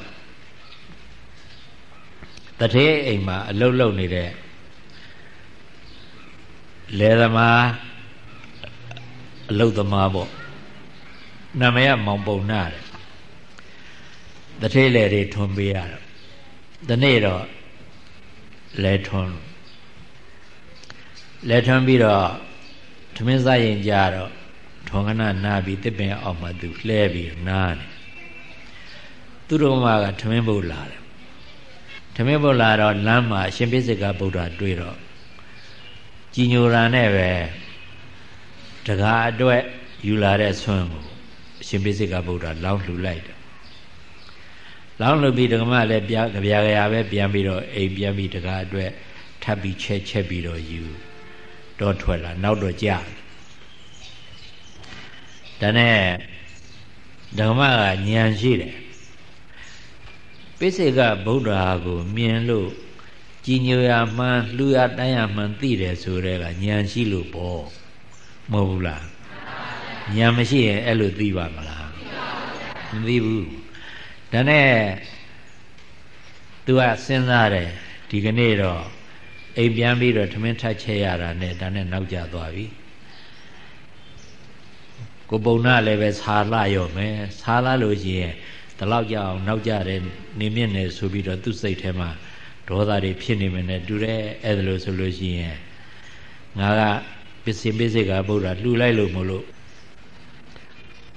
တထေးအိမ်မှာအလုတ်လုတ်နေတဲ့လယ်သမားအလုတ်သမားပေါ့နာမည်ကမောင်ပုံနာတဲ့တထေးလေတွေထွန်ပေးရတော့ဒီနေ့တော့လဲထွန်လဲထွန်ပြီးတော့သမင်းစားရင်ကြတော့ထွန်ကနာနာပြီးတစ်ပင်အောက်မှာသူလှဲပြီးနားတယ် သူတော်မကထမင်းပုတ်လာတယ်ထမင်းပုတ်လာတော့လမ်းမှာအရှင်ပိစိကဗုဒ္ဓတွေ့တော့ကြည်ညိုရာနဲ့ပဲတကားအတွက်ယူလာတဲ့ဆွမ်းကိုအရှင်ပိစိကဗုဒ္ဓလောင်းလှူလိုက်တယ်လောင်းလှူပြီးဒကမလည်းပြကြပြကြပဲပြန်ပြီးတော့အိမ်ပြန်ပြီးတကားအတွက်ထပ်ပြီးချက်ချက်ပြီးတော့ယူတော့ထွက်လာနောက်တော့ကြာဒါနဲ့ဓမ္မကညံရှိတယ် ပိစိကဗုဒ္ဓဟာကိုမြင်လို့ကြည်ညိုရမှန်လှူရတိုင်းရမှန်သိတယ်ဆိုတဲ့ကဉာဏ်ရှိလို့ပေါ့မဟုတ်ဘူးလားဉာဏ်မရှိရင်အဲ့လိုသိပါမလားမသိဘူးဒါနဲ့သူကစဉ်းစားတယ်ဒီကနေ့တော့အိမ်ပြန်ပြီးတော့ထမင်းထပ်ချက်ရတာနဲ့ဒါနဲ့နောက်ကျသွားပြီကိုပုံနာလည်းပဲဆာလှရော့မယ်ဆာလှလို့ရှိရင် ဒီလောက်ကြအောင်နောက်ကြတယ်နေမြင့်နေဆိုပြီးတော့သူ့စိတ်ထဲမှာဒေါသတွေဖြစ်နေမယ်နဲ့တူတယ်အဲ့ဒါလို့ဆိုလို့ရှိရင်ငါကပစ္စည်းပစ္စည်းကဗုဒ္ဓလှူလိုက်လို့မလို့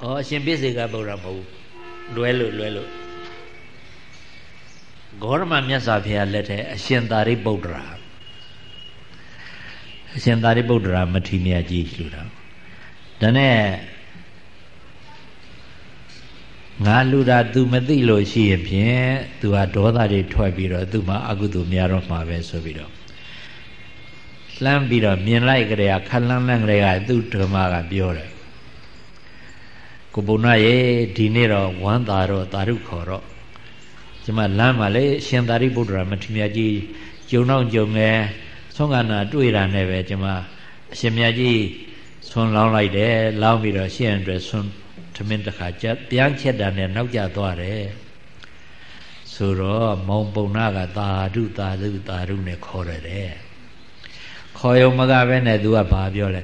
ဩအရှင်ပစ္စည်းကဗုဒ္ဓမဟုတ်လွဲလို့လွဲလို့ဂေါရမမြတ်စွာဘုရားလက်ထက်အရှင်သာရိပုတ္တရာအရှင်သာရိပုတ္တရာမထေရကြီးလှူတာဒါနဲ့ ငါလူတာ तू မသိလို့ရှိရင်ဖြင့် तू ဟာဒေါသတွေထွက်ပြီးတော့ तू မှာအကုသိုလ်များတော့မှာပဲဆိုပြီးတော့လှမ်းပြီးတော့မြင်လိုက်ကြတဲ့ခက်လန်းလန်းကြတဲ့ကသူ့ဓမ္မကပြောတယ်ကိုဘုံနာရေဒီနေ့တော့ဝမ်းသာတော့သာရုခေါ်တော့ကျမလမ်းမှာလေရှင်သာရိပုတ္တရာမထေရကြီးကျုံတော့ကျုံငယ်ဆုံးကနာတွေ့တာနဲ့ပဲကျမအရှင်မြတ်ကြီးဆွန်လောင်းလိုက်တယ်လောင်းပြီးတော့ရှင့်အတွက်ဆွန် ထမင်းတစ်ခါကြပြန်ချက်တာနဲ့နောက်ကျသွားတယ်ဆိုတော့မောင်ပုံနာကသာဓုသာဓုသာဓုနဲ့ခေါ်ရတယ်ခေါ်ရုံမကပဲနဲ့သူကဘာပြောလဲ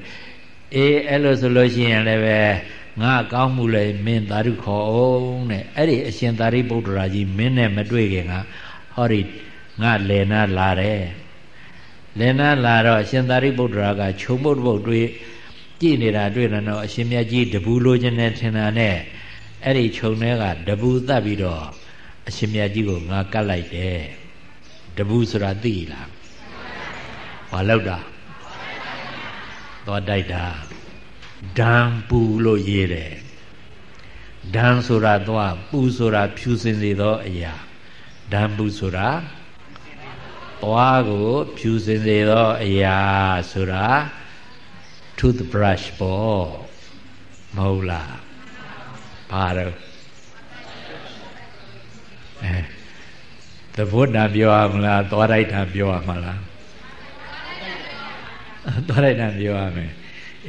အေးအဲ့လိုဆိုလို့ရှိရင်လည်းပဲငါကောင်းမှုလေမင်းသာဓုခေါ်အောင်တဲ့အဲ့ဒီအရှင်သာရိပုတ္တရာကြီးမင်းနဲ့မတွေ့ခင်ကဟောဒီငါလေနာလာတယ်လေနာလာတော့အရှင်သာရိပုတ္တရာကခြုံပုတ်ပုတ်တွေ့ ကြည်နေတာတွေ့တယ်တော့အရှင်မြတ်ကြီးတပူလိုချင်တယ်ထင်တာနဲ့အဲ့ဒီခြုံထဲကတပူတတ်ပြီးတော့အရှင်မြတ်ကြီးကိုငါကတ်လိုက်တယ်တပူဆိုတာသိလားဘာလောက်တာသွားတိုက်တာဒံပူလို့ရေးတယ်ဒံဆိုတာသွားပူဆိုတာဖြူစင်စေသောအရာဒံပူဆိုတာသွားကိုဖြူစင်စေသောအရာဆိုတာ toothbrush ပေါ့မဟုတ်လားဘာတော့အဲသဘုဒ္ဓပြောရမလားသွားလိုက်တာပြောရမလားသွားလိုက်တာပြောရမယ်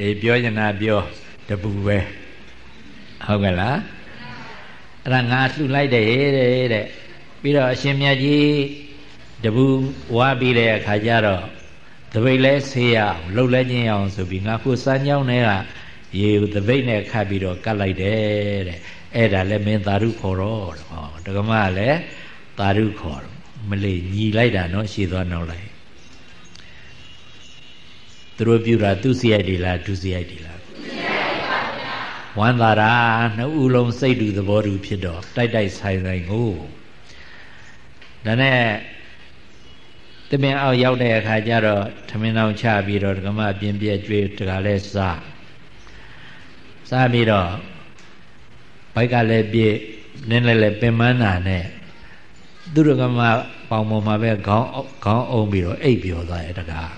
အေးပြောရင်နာပြောတပူပဲဟုတ်ကဲ့လားအဲ့ဒါငါလှူလိုက်တယ်တဲ့တဲ့ပြီးတော့အရှင်မြတ်ကြီးတပူဝါပြီးတဲ့အခါကျတော့ တပိတ်လဲဆေးရအောင်လှုပ်လဲခြင်းအောင်ဆိုပြီးငါခုစမ်းကြောင်းထဲကရေကိုတပိတ်နဲ့ခတ်ပြီးတော့ကတ်လိုက်တယ်တဲ့အဲ့ဒါလည်းမင်းသာဓုခေါ်တော့ဟောဒကမကလည်းသာဓုခေါ်တော့မလေးညီလိုက်တာနော်ရှည်သွားနောက်လိုက်သူတို့ပြူတာသူစရိုက်တွေလားဒုစရိုက်တွေလားဝမ်းသာတာနှစ်ဦးလုံးစိတ်တူသဘောတူဖြစ်တော့တိုက်တိုက်ဆိုင်ဆိုင်ကိုဒါနဲ့ တမင်အောက်ရောက်တဲ့အခါကျတော့ထမင်းအောင်ချပြီးတော့ဒကမပြင်းပြဲကျွေးတကလည်းစားစားပြီးတော့ဘိုက်ကလည်းပြည့်နင်းလည်းလည်းပင်မန်းတာနဲ့သူဒကမပေါင်ပေါ်မှာပဲခေါင်းခေါင်းအုံပြီးတော့အိပ်ပျော်သွားရဲ့တကား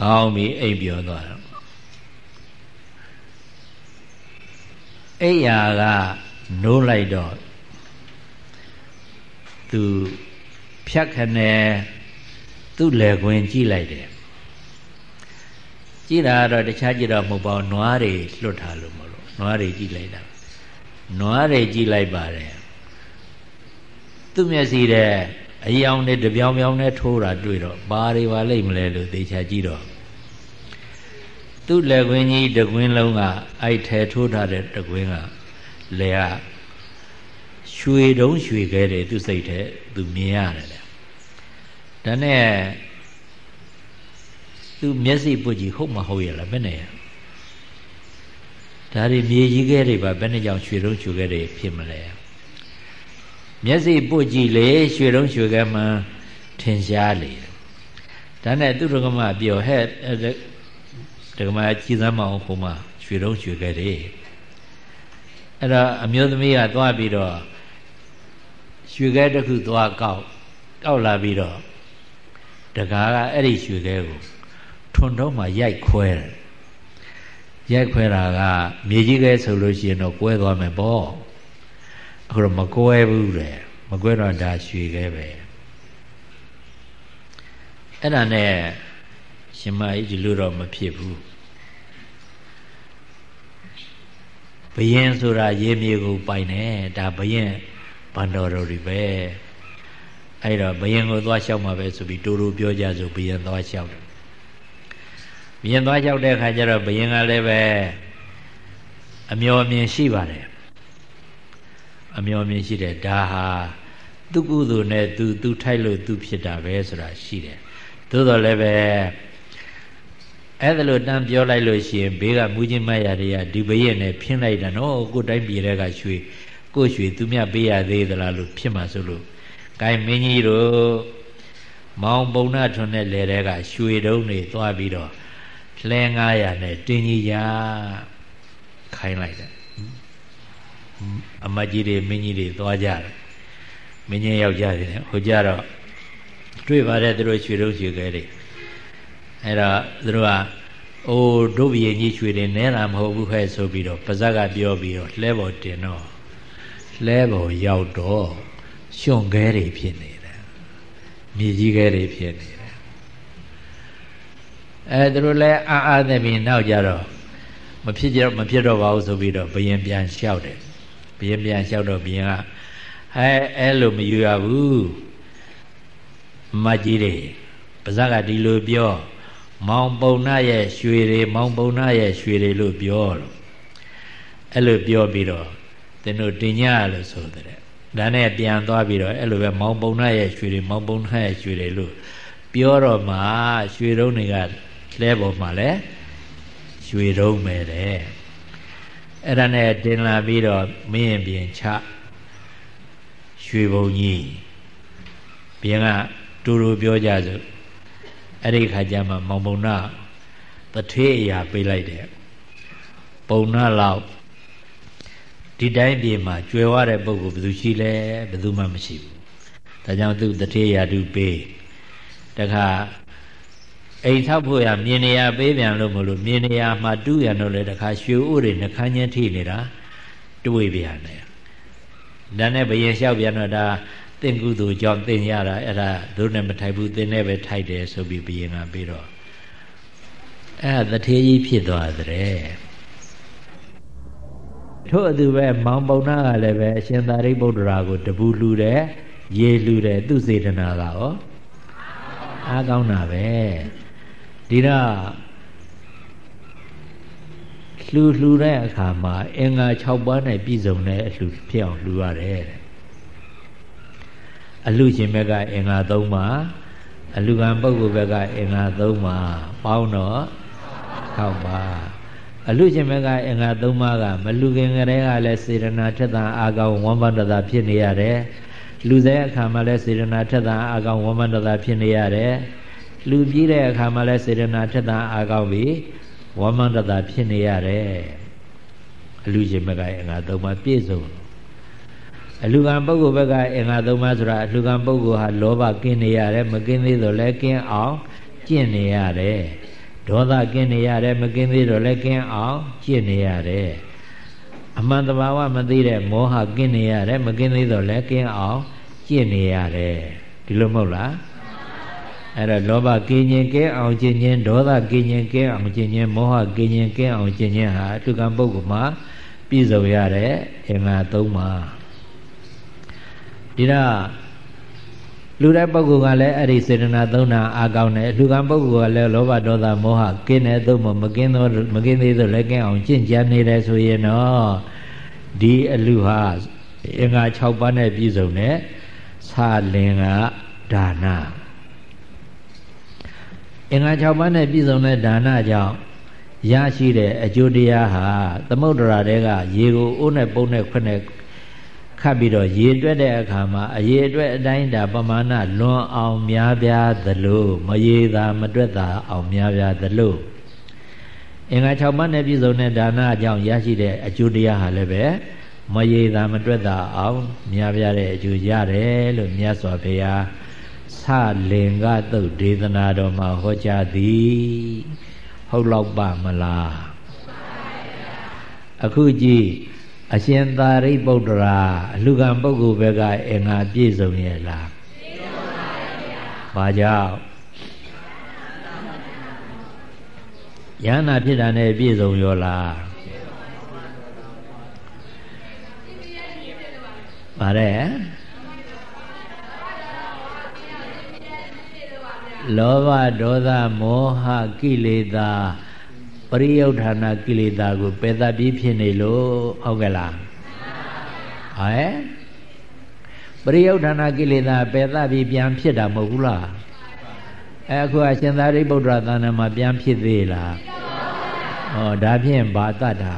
ခေါင်းပြီးအိပ်ပျော်သွားတော့အိယာကနိုးလိုက်တော့သူ ဖြတ်ခနဲ့သူ့လေခွင်ကြည့်လိုက်တယ်ကြည့်တာတော့တခြားကြည့်တော့မဟုတ်ပါဘူးနွားတွေလွတ်ထားလို့မလို့နွားတွေကြည့်လိုက်တာနွားတွေကြည့်လိုက်ပါတယ်သူ့မျက်စိတဲ့အယောင်နဲ့တပြောင်ပြောင်နဲ့ထိုးတာတွေ့တော့ဘာတွေပါလိမ့်မလဲလို့သေချာကြည့်တော့သူ့လက်ခွင်းကြီးတကွင်းလုံးကအဲ့ထဲထိုးထားတဲ့တကွင်းကလေကရွှေတုံးရွှေခဲတယ်သူစိတ်ထဲသူမြင်ရတယ်လေ ဒါနဲ့သူမျက်စိပွကြီးဟုတ်မဟုတ်ရလားဘယ်နဲ့ဒါတွေမြေကြီးခဲတွေပါဘယ်နဲ့ကြောင့်ရွှေတုံးရွှေခဲတွေဖြစ်မလဲမျက်စိပွကြည့်လေရွှေတုံးရွှေခဲမှထင်ရှားလေဒါနဲ့သူဒကမပြောဟဲ့ဒကမကြည်စမ်းမအောင်ဟိုမှာရွှေတုံးရွှေခဲတွေအဲ့တော့အမျိုးသမီးကသွားပြီးတော့ရွှေခဲတစ်ခုသွားကောက်ကောက်လာပြီးတော့ တကားကအဲ့ဒီရွှေခဲကိုထွန်တော့မှရိုက်ခွဲတယ်ရိုက်ခွဲတာကမြေကြီးခဲဆိုလို့ရှိရင်တော့ကွဲသွားမယ်ပေါ့အခုတော့မကွဲဘူးတဲ့မကွဲတော့ဒါရွှေခဲပဲအဲ့ဒါနဲ့ရှင်မကြီးဒီလိုတော့မဖြစ်ဘူးဘယင်ဆိုတာရေမြေကိုပိုင်တယ်ဒါဘယင်ဘန္တော်တော်တွေပဲ အဲ့တော့ဘယင်ကိုသွားလျှောက်မှာပဲဆိုပြီးတူတူပြောကြဆိုဘယင်သွားလျှောက်တယ်ဘယင်သွားလျှောက်တဲ့အခါကျတော့ဘယင်ကလည်းပဲအမျော်မြင်ရှိပါတယ်အမျော်မြင်ရှိတယ်ဒါဟာသူကုသိုလ်နဲ့သူသူထိုက်လို့သူဖြစ်တာပဲဆိုတာရှိတယ်သို့တော်လည်းပဲအဲ့ဒါလို့တန်းပြောလိုက်လို့ရှိရင်ဘေးကမူးချင်းမရတွေကဒီဘရဲ့နဲ့ဖြင်းလိုက်တာနော်ကိုတိုင်းပြည်တွေကရွှေကိုရွှေသူမြပေးရသေးသလားလို့ဖြစ်မှာဆိုလို့ ဂိုင်းမင်းကြီးတို့မောင်ပုံနာထွန်းတဲ့လေတွေကရွှေတုံးတွေသွားပြီးတော့လဲ900နဲ့တင်းကြီးရခိုင်းလိုက်တယ်အမကြီးတွေမင်းကြီးတွေသွားကြတယ်မင်းကြီးယောက်ျားတွေဟိုကြတော့တွေ့ပါတယ်သူတို့ရွှေတုံးရွှေခဲတွေအဲ့တော့သူတို့ကအိုးဒုဗရေကြီးရွှေတွေနဲတာမဟုတ်ဘူးဟဲ့ဆိုပြီးတော့ပါဇက်ကပြောပြီးတော့လှဲပေါ်တင်တော့လှဲပေါ်ရောက်တော့ ရှုံခဲတွေဖြစ်နေတယ်မြေကြီးခဲတွေဖြစ်နေတယ်အဲသူတို့လည်းအာအာနဲ့ပြီးနောက်ကြတော့မဖြစ်ကြမဖြစ်တော့ပါဘူးဆိုပြီးတော့ဘယင်ပြန်လျှောက်တယ်ဘယင်ပြန်လျှောက်တော့ဘယင်ကအဲအဲ့လိုမယူရဘူးမကြီးတွေပါဇက်ကဒီလိုပြောမောင်ပုံနာရဲ့ရွှေတွေမောင်ပုံနာရဲ့ရွှေတွေလို့ပြောလို့အဲ့လိုပြောပြီးတော့သင်တို့တင်ညလို့ဆိုတဲ့ ဒါနဲ့ပြန်သွားပြီးတော့အဲ့လိုပဲမောင်ပုံနာရဲ့ရွှေတွေမောင်ပုံနာရဲ့ရွှေတွေလို့ပြောတော့မှရွှေတုံးတွေကလဲပေါ်မှာလဲရွှေတုံးပဲတဲ့အဲ့ဒါနဲ့တင်လာပြီးတော့မင်းပြင်ချရွှေဘုံကြီးပြင်ကတူတူပြောကြစို့အဲ့ဒီခါကျမှမောင်ပုံနာတထေးအရာပေးလိုက်တယ်ပုံနာလောက် ဒီတိုင်းပြည်မှာကျွယ်ဝတဲ့ပုဂ္ဂိုလ်ဘယ်သူရှိလဲဘယ်သူမှမရှိဘူးဒါကြောင့်သူတထေးရာတုပေးတခါအိမ်ထောက်ဖို့ရမြင်နေရပေးပြန်လို့မလို့မြင်နေရမှာတူးရတော့လေတခါရွှေဥတွေနှခမ်းချင်းထိနေတာတွေးပြန်တယ်ဒါနဲ့ဘယင်လျှောက်ပြန်တော့ဒါသင်ကုသိုလ်ကြောင့်သင်ရတာအဲ့ဒါတို့နဲ့မထိုက်ဘူးသင်နဲ့ပဲထိုက်တယ်ဆိုပြီးဘုရင်ကပြီးတော့အဲ့ဒါတထေးကြီးဖြစ်သွားတဲ့ ထို့အတူပဲမောင်ပုံနာကလည်းပဲအရှင်သာရိပုတ္တရာကိုတပူလှူတယ်ရေလှူတယ်သူစေတနာကရောအားကောင်းတာပဲဒီတော့လှူလှူတဲ့အခါမှာအင်္ဂါ6ပါးနဲ့ပြည့်စုံတဲ့အလှူဖြစ်အောင်လှူရတယ်အလှူရှင်ဘက်ကအင်္ဂါ3ပါးအလှူခံပုဂ္ဂိုလ်ဘက်ကအင်္ဂါ3ပါးပေါင်းတော့6ပါး အလှရှင်ဘက်ကအင်္ဂါ၃ပါးကမလူခင်ကလေးကလည်းစေရနာထက်သန်အာကောင်းဝမ်းပန္တတာဖြစ်နေရတယ်လူတဲ့အခါမှာလည်းစေရနာထက်သန်အာကောင်းဝမ်းပန္တတာဖြစ်နေရတယ်လူပြီးတဲ့အခါမှာလည်းစေရနာထက်သန်အာကောင်းပြီးဝမ်းပန္တတာဖြစ်နေရတယ်အလူရှင်ဘက်ကအင်္ဂါ၃ပါးပြည့်စုံအလူကံပုဂ္ဂိုလ်ဘက်ကအင်္ဂါ၃ပါးဆိုတာအလူကံပုဂ္ဂိုလ်ဟာလောဘကင်းနေရတယ်မကင်းသေးတော့လည်းကင်းအောင်ကျင့်နေရတယ် ဒေါသကင်းနေရတယ်မကင်းသေးတော့လည်းကင်းအောင်ကျင့်နေရတယ်အမှန်တဘာဝမသိတဲ့မောဟကင်းနေရတယ်မကင်းသေးတော့လည်းကင်းအောင်ကျင့်နေရတယ်ဒီလိုမဟုတ်လားအဲ့တော့လောဘကင်းခြင်းကင်းအောင်ကျင့်ခြင်းဒေါသကင်းခြင်းကင်းအောင်ကျင့်ခြင်းမောဟကင်းခြင်းကင်းအောင်ကျင့်ခြင်းဟာအတုကံပုဂ္ဂိုလ်မှာပြည့်စုံရတဲ့အင်္ဂါ၃ပါးဒီတော့ လူတဲ့ပုဂ္ဂိုလ်ကလည်းအဲ့ဒီစေတနာသုံးနာအာကောင်းတယ်လူကံပုဂ္ဂိုလ်ကလည်းလောဘဒေါသမောဟကင်းတဲ့သို့မမကင်းသောမကင်းသေးသောလည်းကင်းအောင်ကျင့်ကြံနေတယ်ဆိုရင်တော့ဒီအလူဟာအင်္ဂါ6ပါးနဲ့ပြည့်စုံတဲ့သာလင်ကဒါနအင်္ဂါ6ပါးနဲ့ပြည့်စုံတဲ့ဒါနကြောင့်ရရှိတဲ့အကျိုးတရားဟာသမုဒ္ဒရာတဲကရေကိုအိုးနဲ့ပုံနဲ့ခွနဲ့ ခတ်ပြီးတော့ရေတွက်တဲ့အခါမှာအရေအတွက်အတိုင်းဒါပမာဏလွန်အောင်များပြားသလိုမရေသာမတွက်သာအောင်များပြားသလိုအင်္ဂါ6ပါးနဲ့ပြည့်စုံတဲ့ဒါနအကြောင်းရရှိတဲ့အကျိုးတရားဟာလည်းပဲမရေသာမတွက်သာအောင်များပြားတဲ့အကျိုးရတယ်လို့မြတ်စွာဘုရားသလင်္ကသုတ်ဒေသနာတော်မှာဟောကြားသည်ဟုတ်လောက်ပါမလားအခုကြည့် အရှင်သာရိပုတ္တရာအလူကံပုဂ္ဂိုလ်ဘက်ကအင်္ဂါပြည့်စုံရဲ့လားပြည့်စုံပါဗျာ။ဘာကြောင့်ယန္နာဖြစ်တာနဲ့ပြည့်စုံရောလားပါတယ်လောဘဒေါသမောဟကိလေသာ ပရိယုဌာဏကိလေသာကိုပယ်သပြီးဖြစ်နေလို့ဟုတ်ကဲ့လားဟဲ့ပရိယုဌာဏကိလေသာပယ်သပြီးပြန်ဖြစ်တာမဟုတ်ဘူးလားအဲအခုအရှင်သာရိပုတ္တရာသဏ္ဍာန်မှာပြန်ဖြစ်သေးလားဟောဒါဖြင့်ဘာတတ်တာ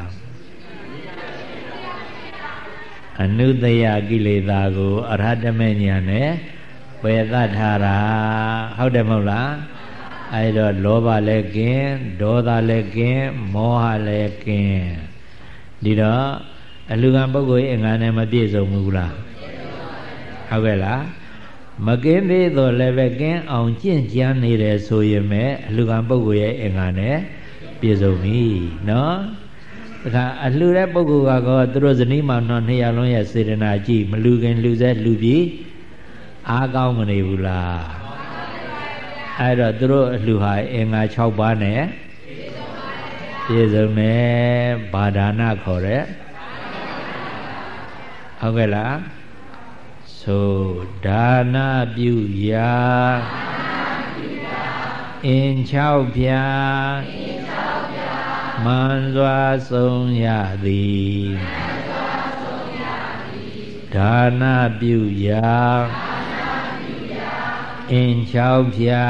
အနုတယကိလေသာကိုအရဟတမေညာနဲ့ပယ်သထားတာဟုတ်တယ်မဟုတ်လား အဲဒါလောဘလည်းကင်းဒေါသလည်းကင်းမောဟလည်းကင်းဒီတော့အလူကံပုဂ္ဂိုလ်ရဲ့အင်္ဂါနဲ့မပြည့်စုံဘူးလားဟုတ်ကဲ့လားမကင်းသေးတော့လည်းပဲကင်းအောင်ကျင့်ကြံနေတယ်ဆိုရင်ပဲအလူကံပုဂ္ဂိုလ်ရဲ့အင်္ဂါနဲ့ပြည့်စုံပြီနော်ဒါကအလှူတဲ့ပုဂ္ဂိုလ်ကတော့သူတို့ဇနီးမောင်နှောနှစ်ယောက်လုံးရဲ့စေတနာကြည့်မလူခင်လူစဲလူပြီးအားကောင်းမနေဘူးလား အဲ့တော့သူတို့အလှဟာအင်္ဂါ6ပါးနဲ့ပြည့်စုံတယ်ဘာဒါနခေါ်တဲ့ဟုတ်ကဲ့လားဆိုဒါနပြုရာအင်6ဖြာမန်စွာဆုံးရသည်ဒါနပြုရာ အင်ချောင်းဖြာ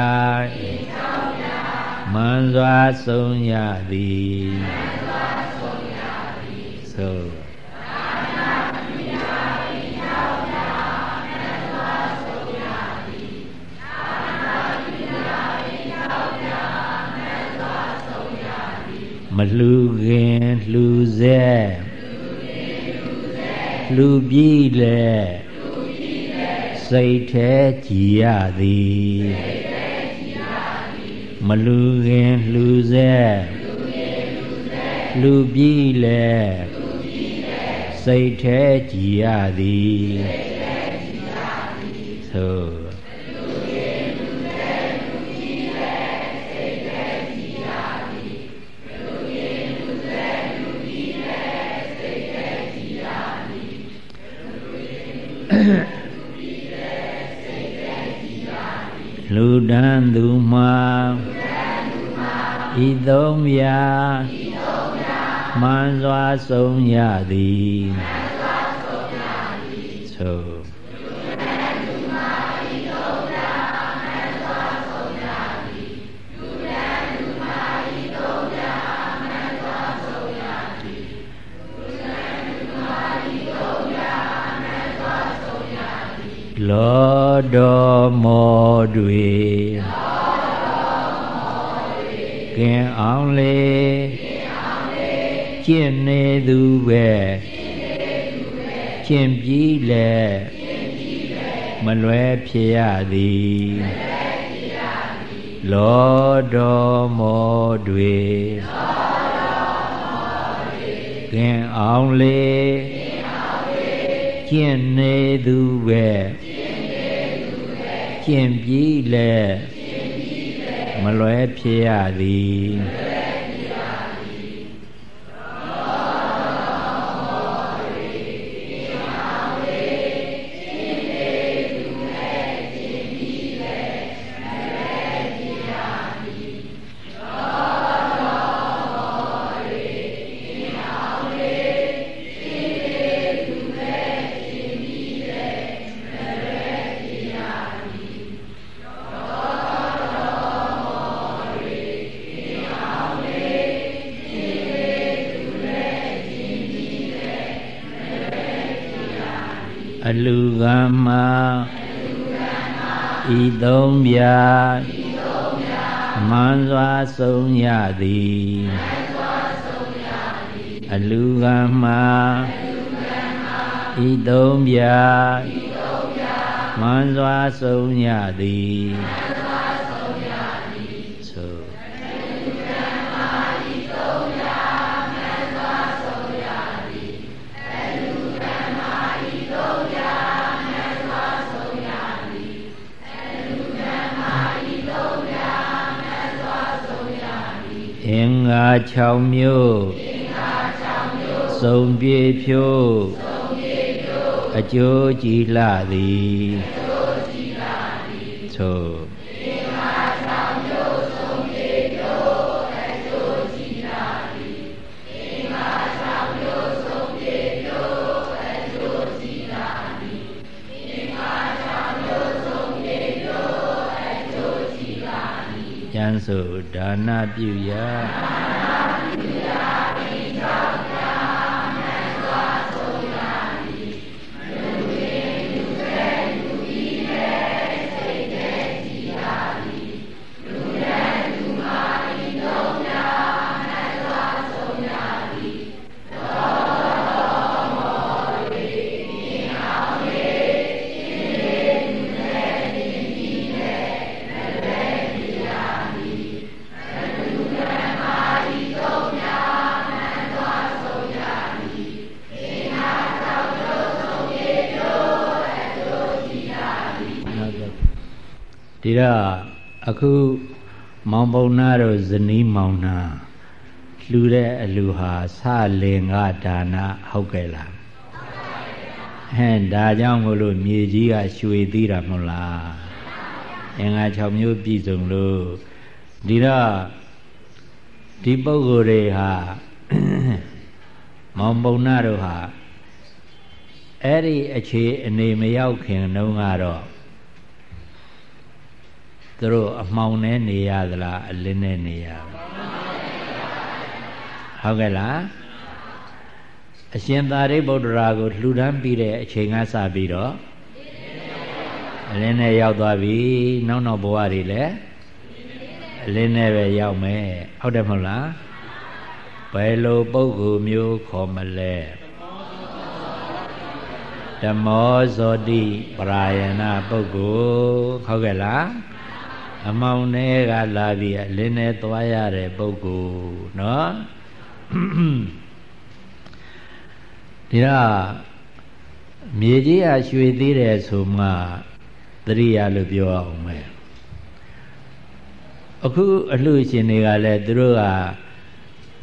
မန်စွာဆုံးရသည်သို့မလူခင်လူစဲလူပြီးလေ စိတ်แท้ကြည်ရသည်မလူခင်လှူစဲလူပြီးလေစိတ်แท้ကြည်ရသည် သို့ လူတန်းသူမှာဤသုံးရာမှန်စွာဆုံးရသည်သို့ လောတော်မောတွေကင်အောင်လေကျင့်နေသူပဲကျင့်ပြီးလေမလွဲဖြစ်ရသည်လောတော်မောတွေကင်အောင်လေ ကျင့်နေသူပဲကျင့်ပြီးလဲမလွဲဖြစ်ရသည် အလူကံမှာဤသုံးပြမှန်စွာဆုံးရသည်အလူကံမှာဤသုံးပြမှန်စွာဆုံးရသည် 6မျိုးစုံပြေဖြိုးအကျိုးကြည်လာသည်သို့ယံဆို ဒါနပြုရာ ဒီတော့အခုမောင်ပုံနာတို့ဇနီးမောင်နာလှူတဲ့အလူဟာစလင်္ကာဒါနဟုတ်ကဲ့လားဟဲ့ဒါကြောင့်မို့လို့မြေကြီးကရွှေသေးတာမဟုတ်လားအင်္ဂါ6မျိုးပြည့်စုံလို့ဒီတော့ဒီပုဂ္ဂိုလ်တွေဟာမောင်ပုံနာတို့ဟာအဲ့ဒီအခြေအနေမရောက်ခင်တုန်းကတော့ သူတို့အမှောင်နဲ့နေရသလားအလင်းနဲ့နေရဟုတ်ကဲ့လားအရှင်သာရိပုတ္တရာကိုလှူဒန်းပြီးတဲ့အချိန်ကစပြီးတော့အလင်းနဲ့ရောက်သွားပြီနောက်နောက်ဘဝတွေလည်းအလင်းနဲ့ပဲရောက်မယ်ဟုတ်တယ်မဟုတ်လားဘယ်လိုပုဂ္ဂိုလ်မျိုးခေါ်မလဲဓမ္မောဇောတိပရာယနာပုဂ္ဂိုလ်ဟုတ်ကဲ့လား အမောင်ထဲကလာပြီးအလင်းနဲ့သွားရတဲ့ပုဂ္ဂိုလ်နော်ဒီတော့မြေကြီးကရွှေသေးတယ်ဆိုမှသတိရလို့ပြောအောင်မယ်အခုအလှရှင်တွေကလည်းသူတို့က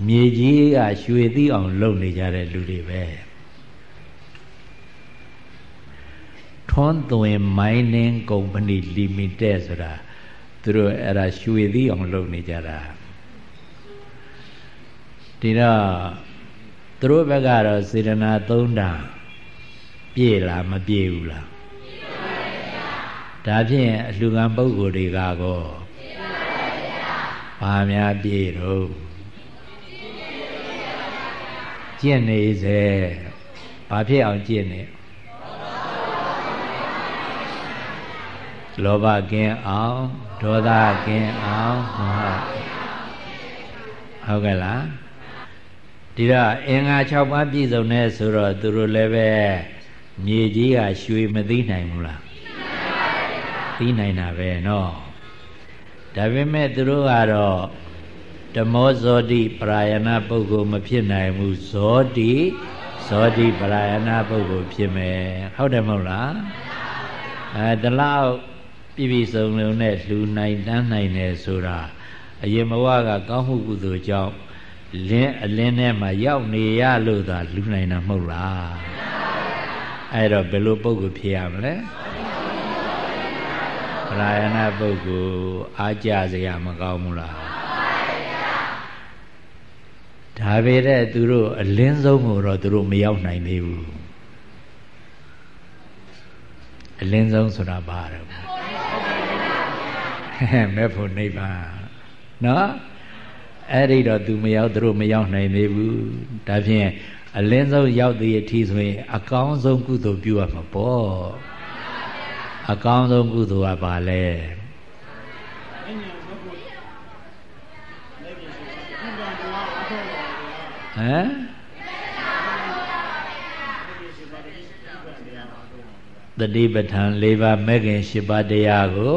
မြေကြီးကရွှေသီးအောင်လုပ်နေကြတဲ့လူတွေပဲထွန်းသွင် mining company limited ဆိုတာ သူတို့အဲ့ဒါရွှေသီးအောင်လုပ်နေကြတာဒီတော့သူတို့ဘက်ကတော့စေတနာသုံးတာပြည့်လားမပြည့်ဘူးလားပြည့်ပါဗျာဒါဖြင့်အလှကံပုဂ္ဂိုလ်တွေကကောပြည့်ပါဗျာဘာများပြည့်တော့ကျင့်နေစေဘာဖြစ်အောင်ကျင့်နေ လောဘကင်းအောင်ဒေါသကင်းအောင်မောဟဟုတ်ကဲ့လားဒီတော့အင်္ဂါ6ပါးပြည့်စုံတဲ့ဆိုတော့သူတို့လည်းပဲမြေကြီးကရွှေမသိနိုင်ဘူးလားသိနိုင်တာပဲเนาะဒါပေမဲ့သူတို့ကတော့ဓမောဇောတိပရာယနာပုဂ္ဂိုလ်မဖြစ်နိုင်ဘူးဇောတိဇောတိပရာယနာပုဂ္ဂိုလ်ဖြစ်မယ်ဟုတ်တယ်မဟုတ်လားအဲတလောက် ပြည့်ပြည့်စုံစုံနဲ့လှူနိုင်တန်းနိုင်တယ်ဆိုတာအရင်ဘဝကကောင်းမှုကုသိုလ်ကြောင့်လင်းအလင်းထဲမှာရောက်နေရလို့သာလူနိုင်တာမဟုတ်လားအဲ့တော့ဘယ်လိုပုဂ္ဂိုလ်ဖြစ်ရမလဲပရာယနာပုဂ္ဂိုလ်အားကြစရာမကောင်းဘူးလားဒါပေတဲ့သူတို့အလင်းဆုံးကိုတော့သူတို့မရောက်နိုင်သေးဘူးအလင်းဆုံးဆိုတာဘာတော့ မဲ့ဖို့နိဗ္ဗာန်နော်အဲ့ဒီတော့သူမရောက်သူတို့မရောက်နိုင်သေးဘူးဒါဖြင့်အလင်းဆုံးရောက်သေးအထိဆိုရင် အကောင်းဆုံးကုသိုလ်ပြုရမှာပေါ့အကောင်းဆုံးကုသိုလ်ကဘာလဲဟမ်တတိပဋ္ဌာန်၄ပါးမဲ့ခင်၈ပါးတရားကို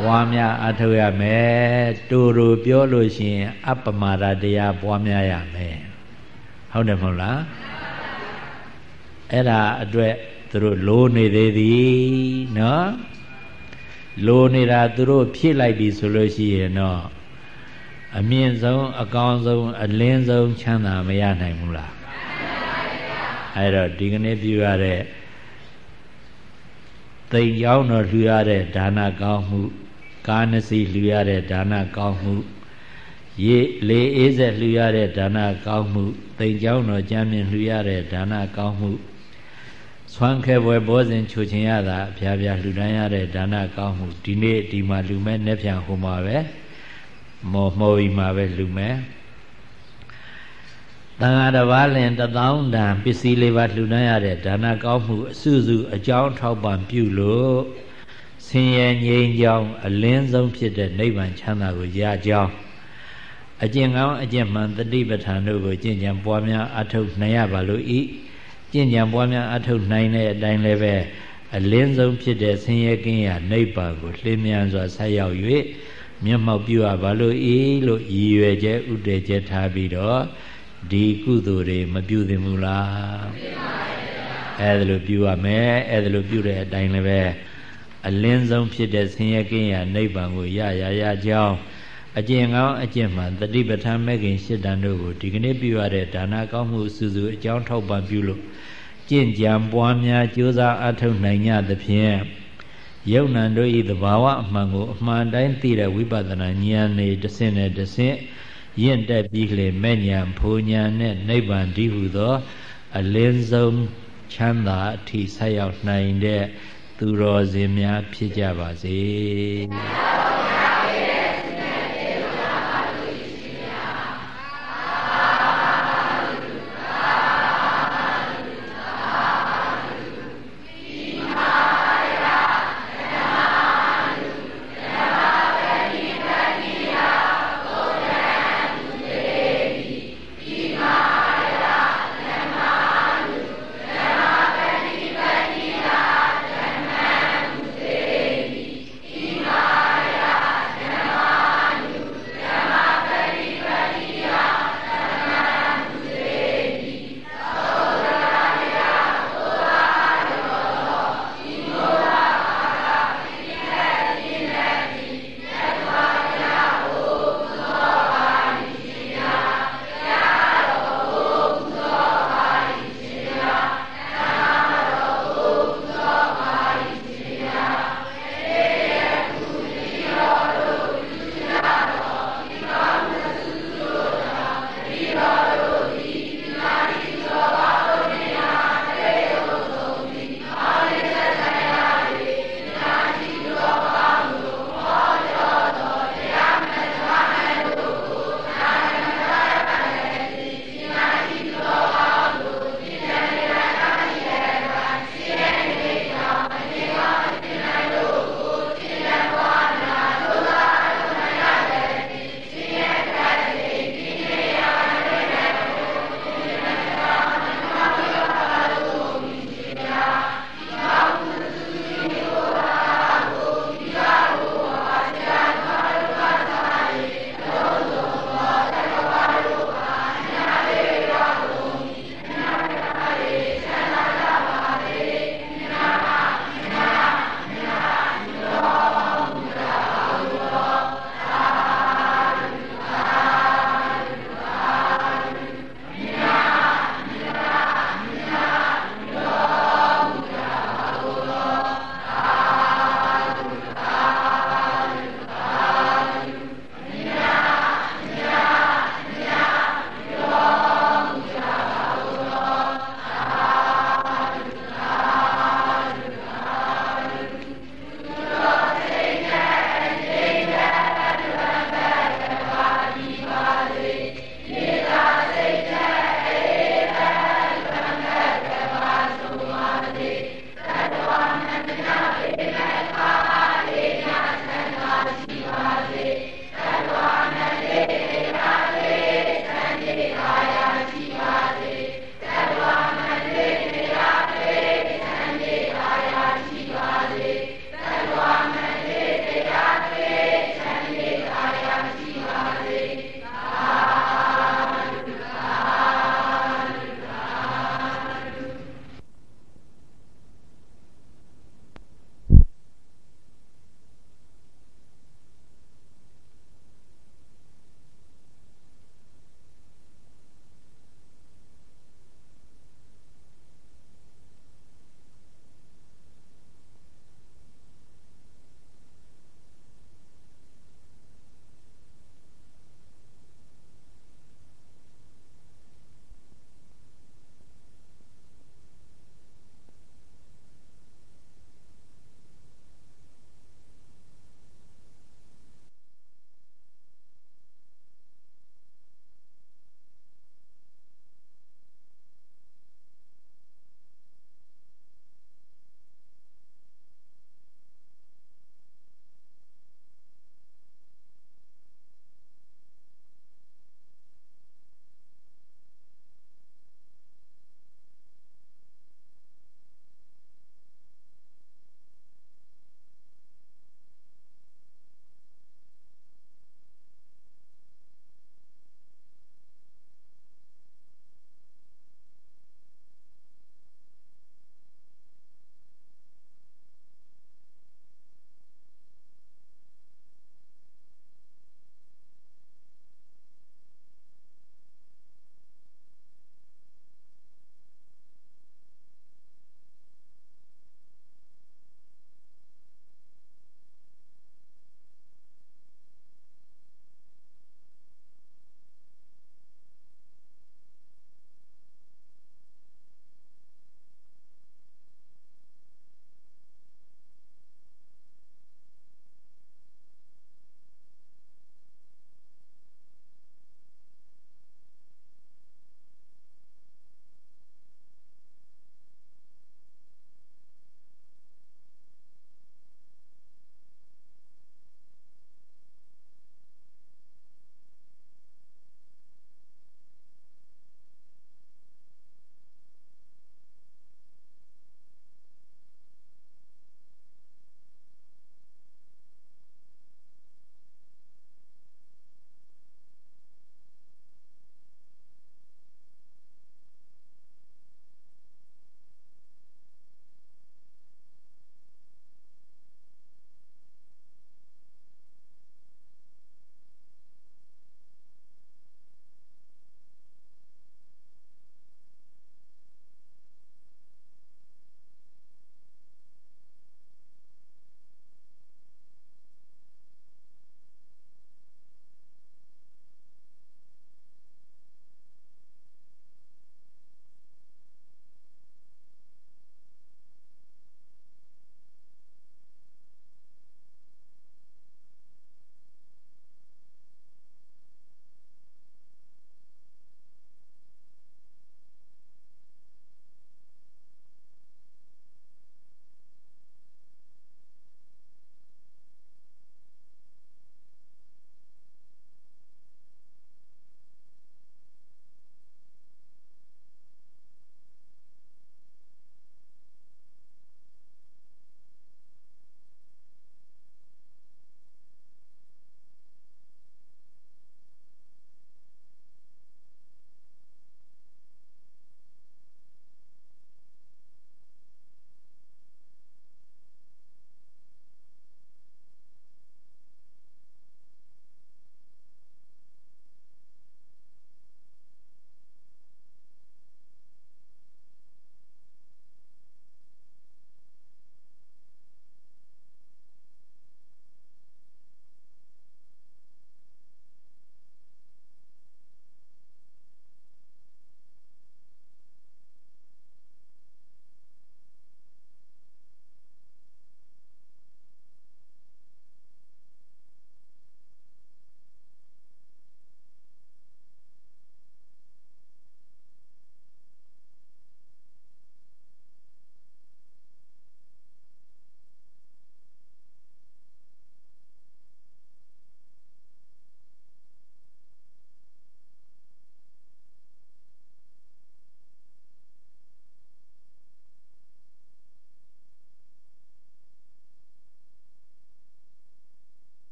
ပွားများအထောက်ရမယ်တူတူပြောလို့ရှိရင် အပမာဒတရားပွားများရမယ်ဟုတ်တယ်မဟုတ်လားအဲ့ဒါအတွက်သူတို့လိုနေသေးသည်နော်လိုနေတာသူတို့ဖြည့်လိုက်ပြီဆိုလို့ရှိရင်တော့အမြင့်ဆုံးအကောင်းဆုံးအလင်းဆုံးချမ်းသာမရနိုင်ဘူးလားအဲ့တော့ဒီကနေ့ပြုရတဲ့သိမ်ကြောင်းတော်လှူရတဲ့ဒါနကောင်းမှု ကားနှစီလှူရတဲ့ဒါနကောင်းမှုရေလေအေးဆက်လှူရတဲ့ဒါနကောင်းမှုတိမ်ကြောင်းတော်ကြမ်းမြင်လှူရတဲ့ဒါနကောင်းမှုဆွမ်းခဲပွဲဘောဇင်ချိုချင်ရတာအဖျားဖျားလှူဒန်းရတဲ့ဒါနကောင်းမှုဒီနေ့ဒီမှာလှူမဲ့နေ့ပြန်ဟိုမှာပဲမော်မော်ဤမှာပဲလှူမဲ့တန်ဃာတစ်ပါးလင်တသောင်းတန်ပစ္စည်းလေးပါလှူဒန်းရတဲ့ဒါနကောင်းမှုအစုစုအကြောင်းထောက်ပံ့ပြုလို့ ဆင်းရဲငြိမ်းချမ်းအလင်းဆုံးဖြစ်တဲ့နိဗ္ဗာန်ချမ်းသာကိုရကြောင်းအကျင့်ကောင်းအကျင့်မှန်တတိပဋ္ဌာန်တို့ကိုကျင့်ကြံပွားများအထုတ်နိုင်ရပါလို့ဤကျင့်ကြံပွားများအထုတ်နိုင်တဲ့အတိုင်းလည်းပဲအလင်းဆုံးဖြစ်တဲ့ဆင်းရဲကင်းရာနိဗ္ဗာန်ကိုလှည့်မြန်စွာဆက်ရောက်၍မျက်မှောက်ပြုရပါလို့ဤလို့ရည်ရွယ်ချက်ဥတည်ချက်ထားပြီးတော့ဒီကုသိုလ်တွေမပြုသင့်ဘူးလားအဲ့ဒါလိုပြုရမယ်အဲ့ဒါလိုပြုတဲ့အတိုင်းလည်းပဲ အလင်းဆုံးဖြစ်တဲ့ဆင်းရဲကင်းရာနိဗ္ဗာန်ကိုရရရကြောင်းအကျင့်ကောင်းအကျင့်မှန်တတိပဋ္ဌာန်မဲ့ခင်ရှစ်တန်တို့ကိုဒီကနေ့ပြုရတဲ့ဒါနကောင်းမှုစုစုအကြောင်းထောက်ပံ့ပြုလို့ကျင့်ကြံပွားများကြိုးစားအထောက်နိုင်ကြသဖြင့်ယုံ nant တို့ဤသဘာဝအမှန်ကိုအမှန်တိုင်းသိတဲ့ဝိပဿနာဉာဏ်နဲ့တဆင့်နဲ့တဆင့်ရင့်တက်ပြီးလေမဲ့ဉာဏ်ဖိုဉာဏ်နဲ့နိဗ္ဗာန်တည်ဟုသော အလင်းဆုံးချမ်းသာအထိဆက်ရောက်နိုင်တဲ့ သူတော်စင်များဖြစ်ကြပါစေ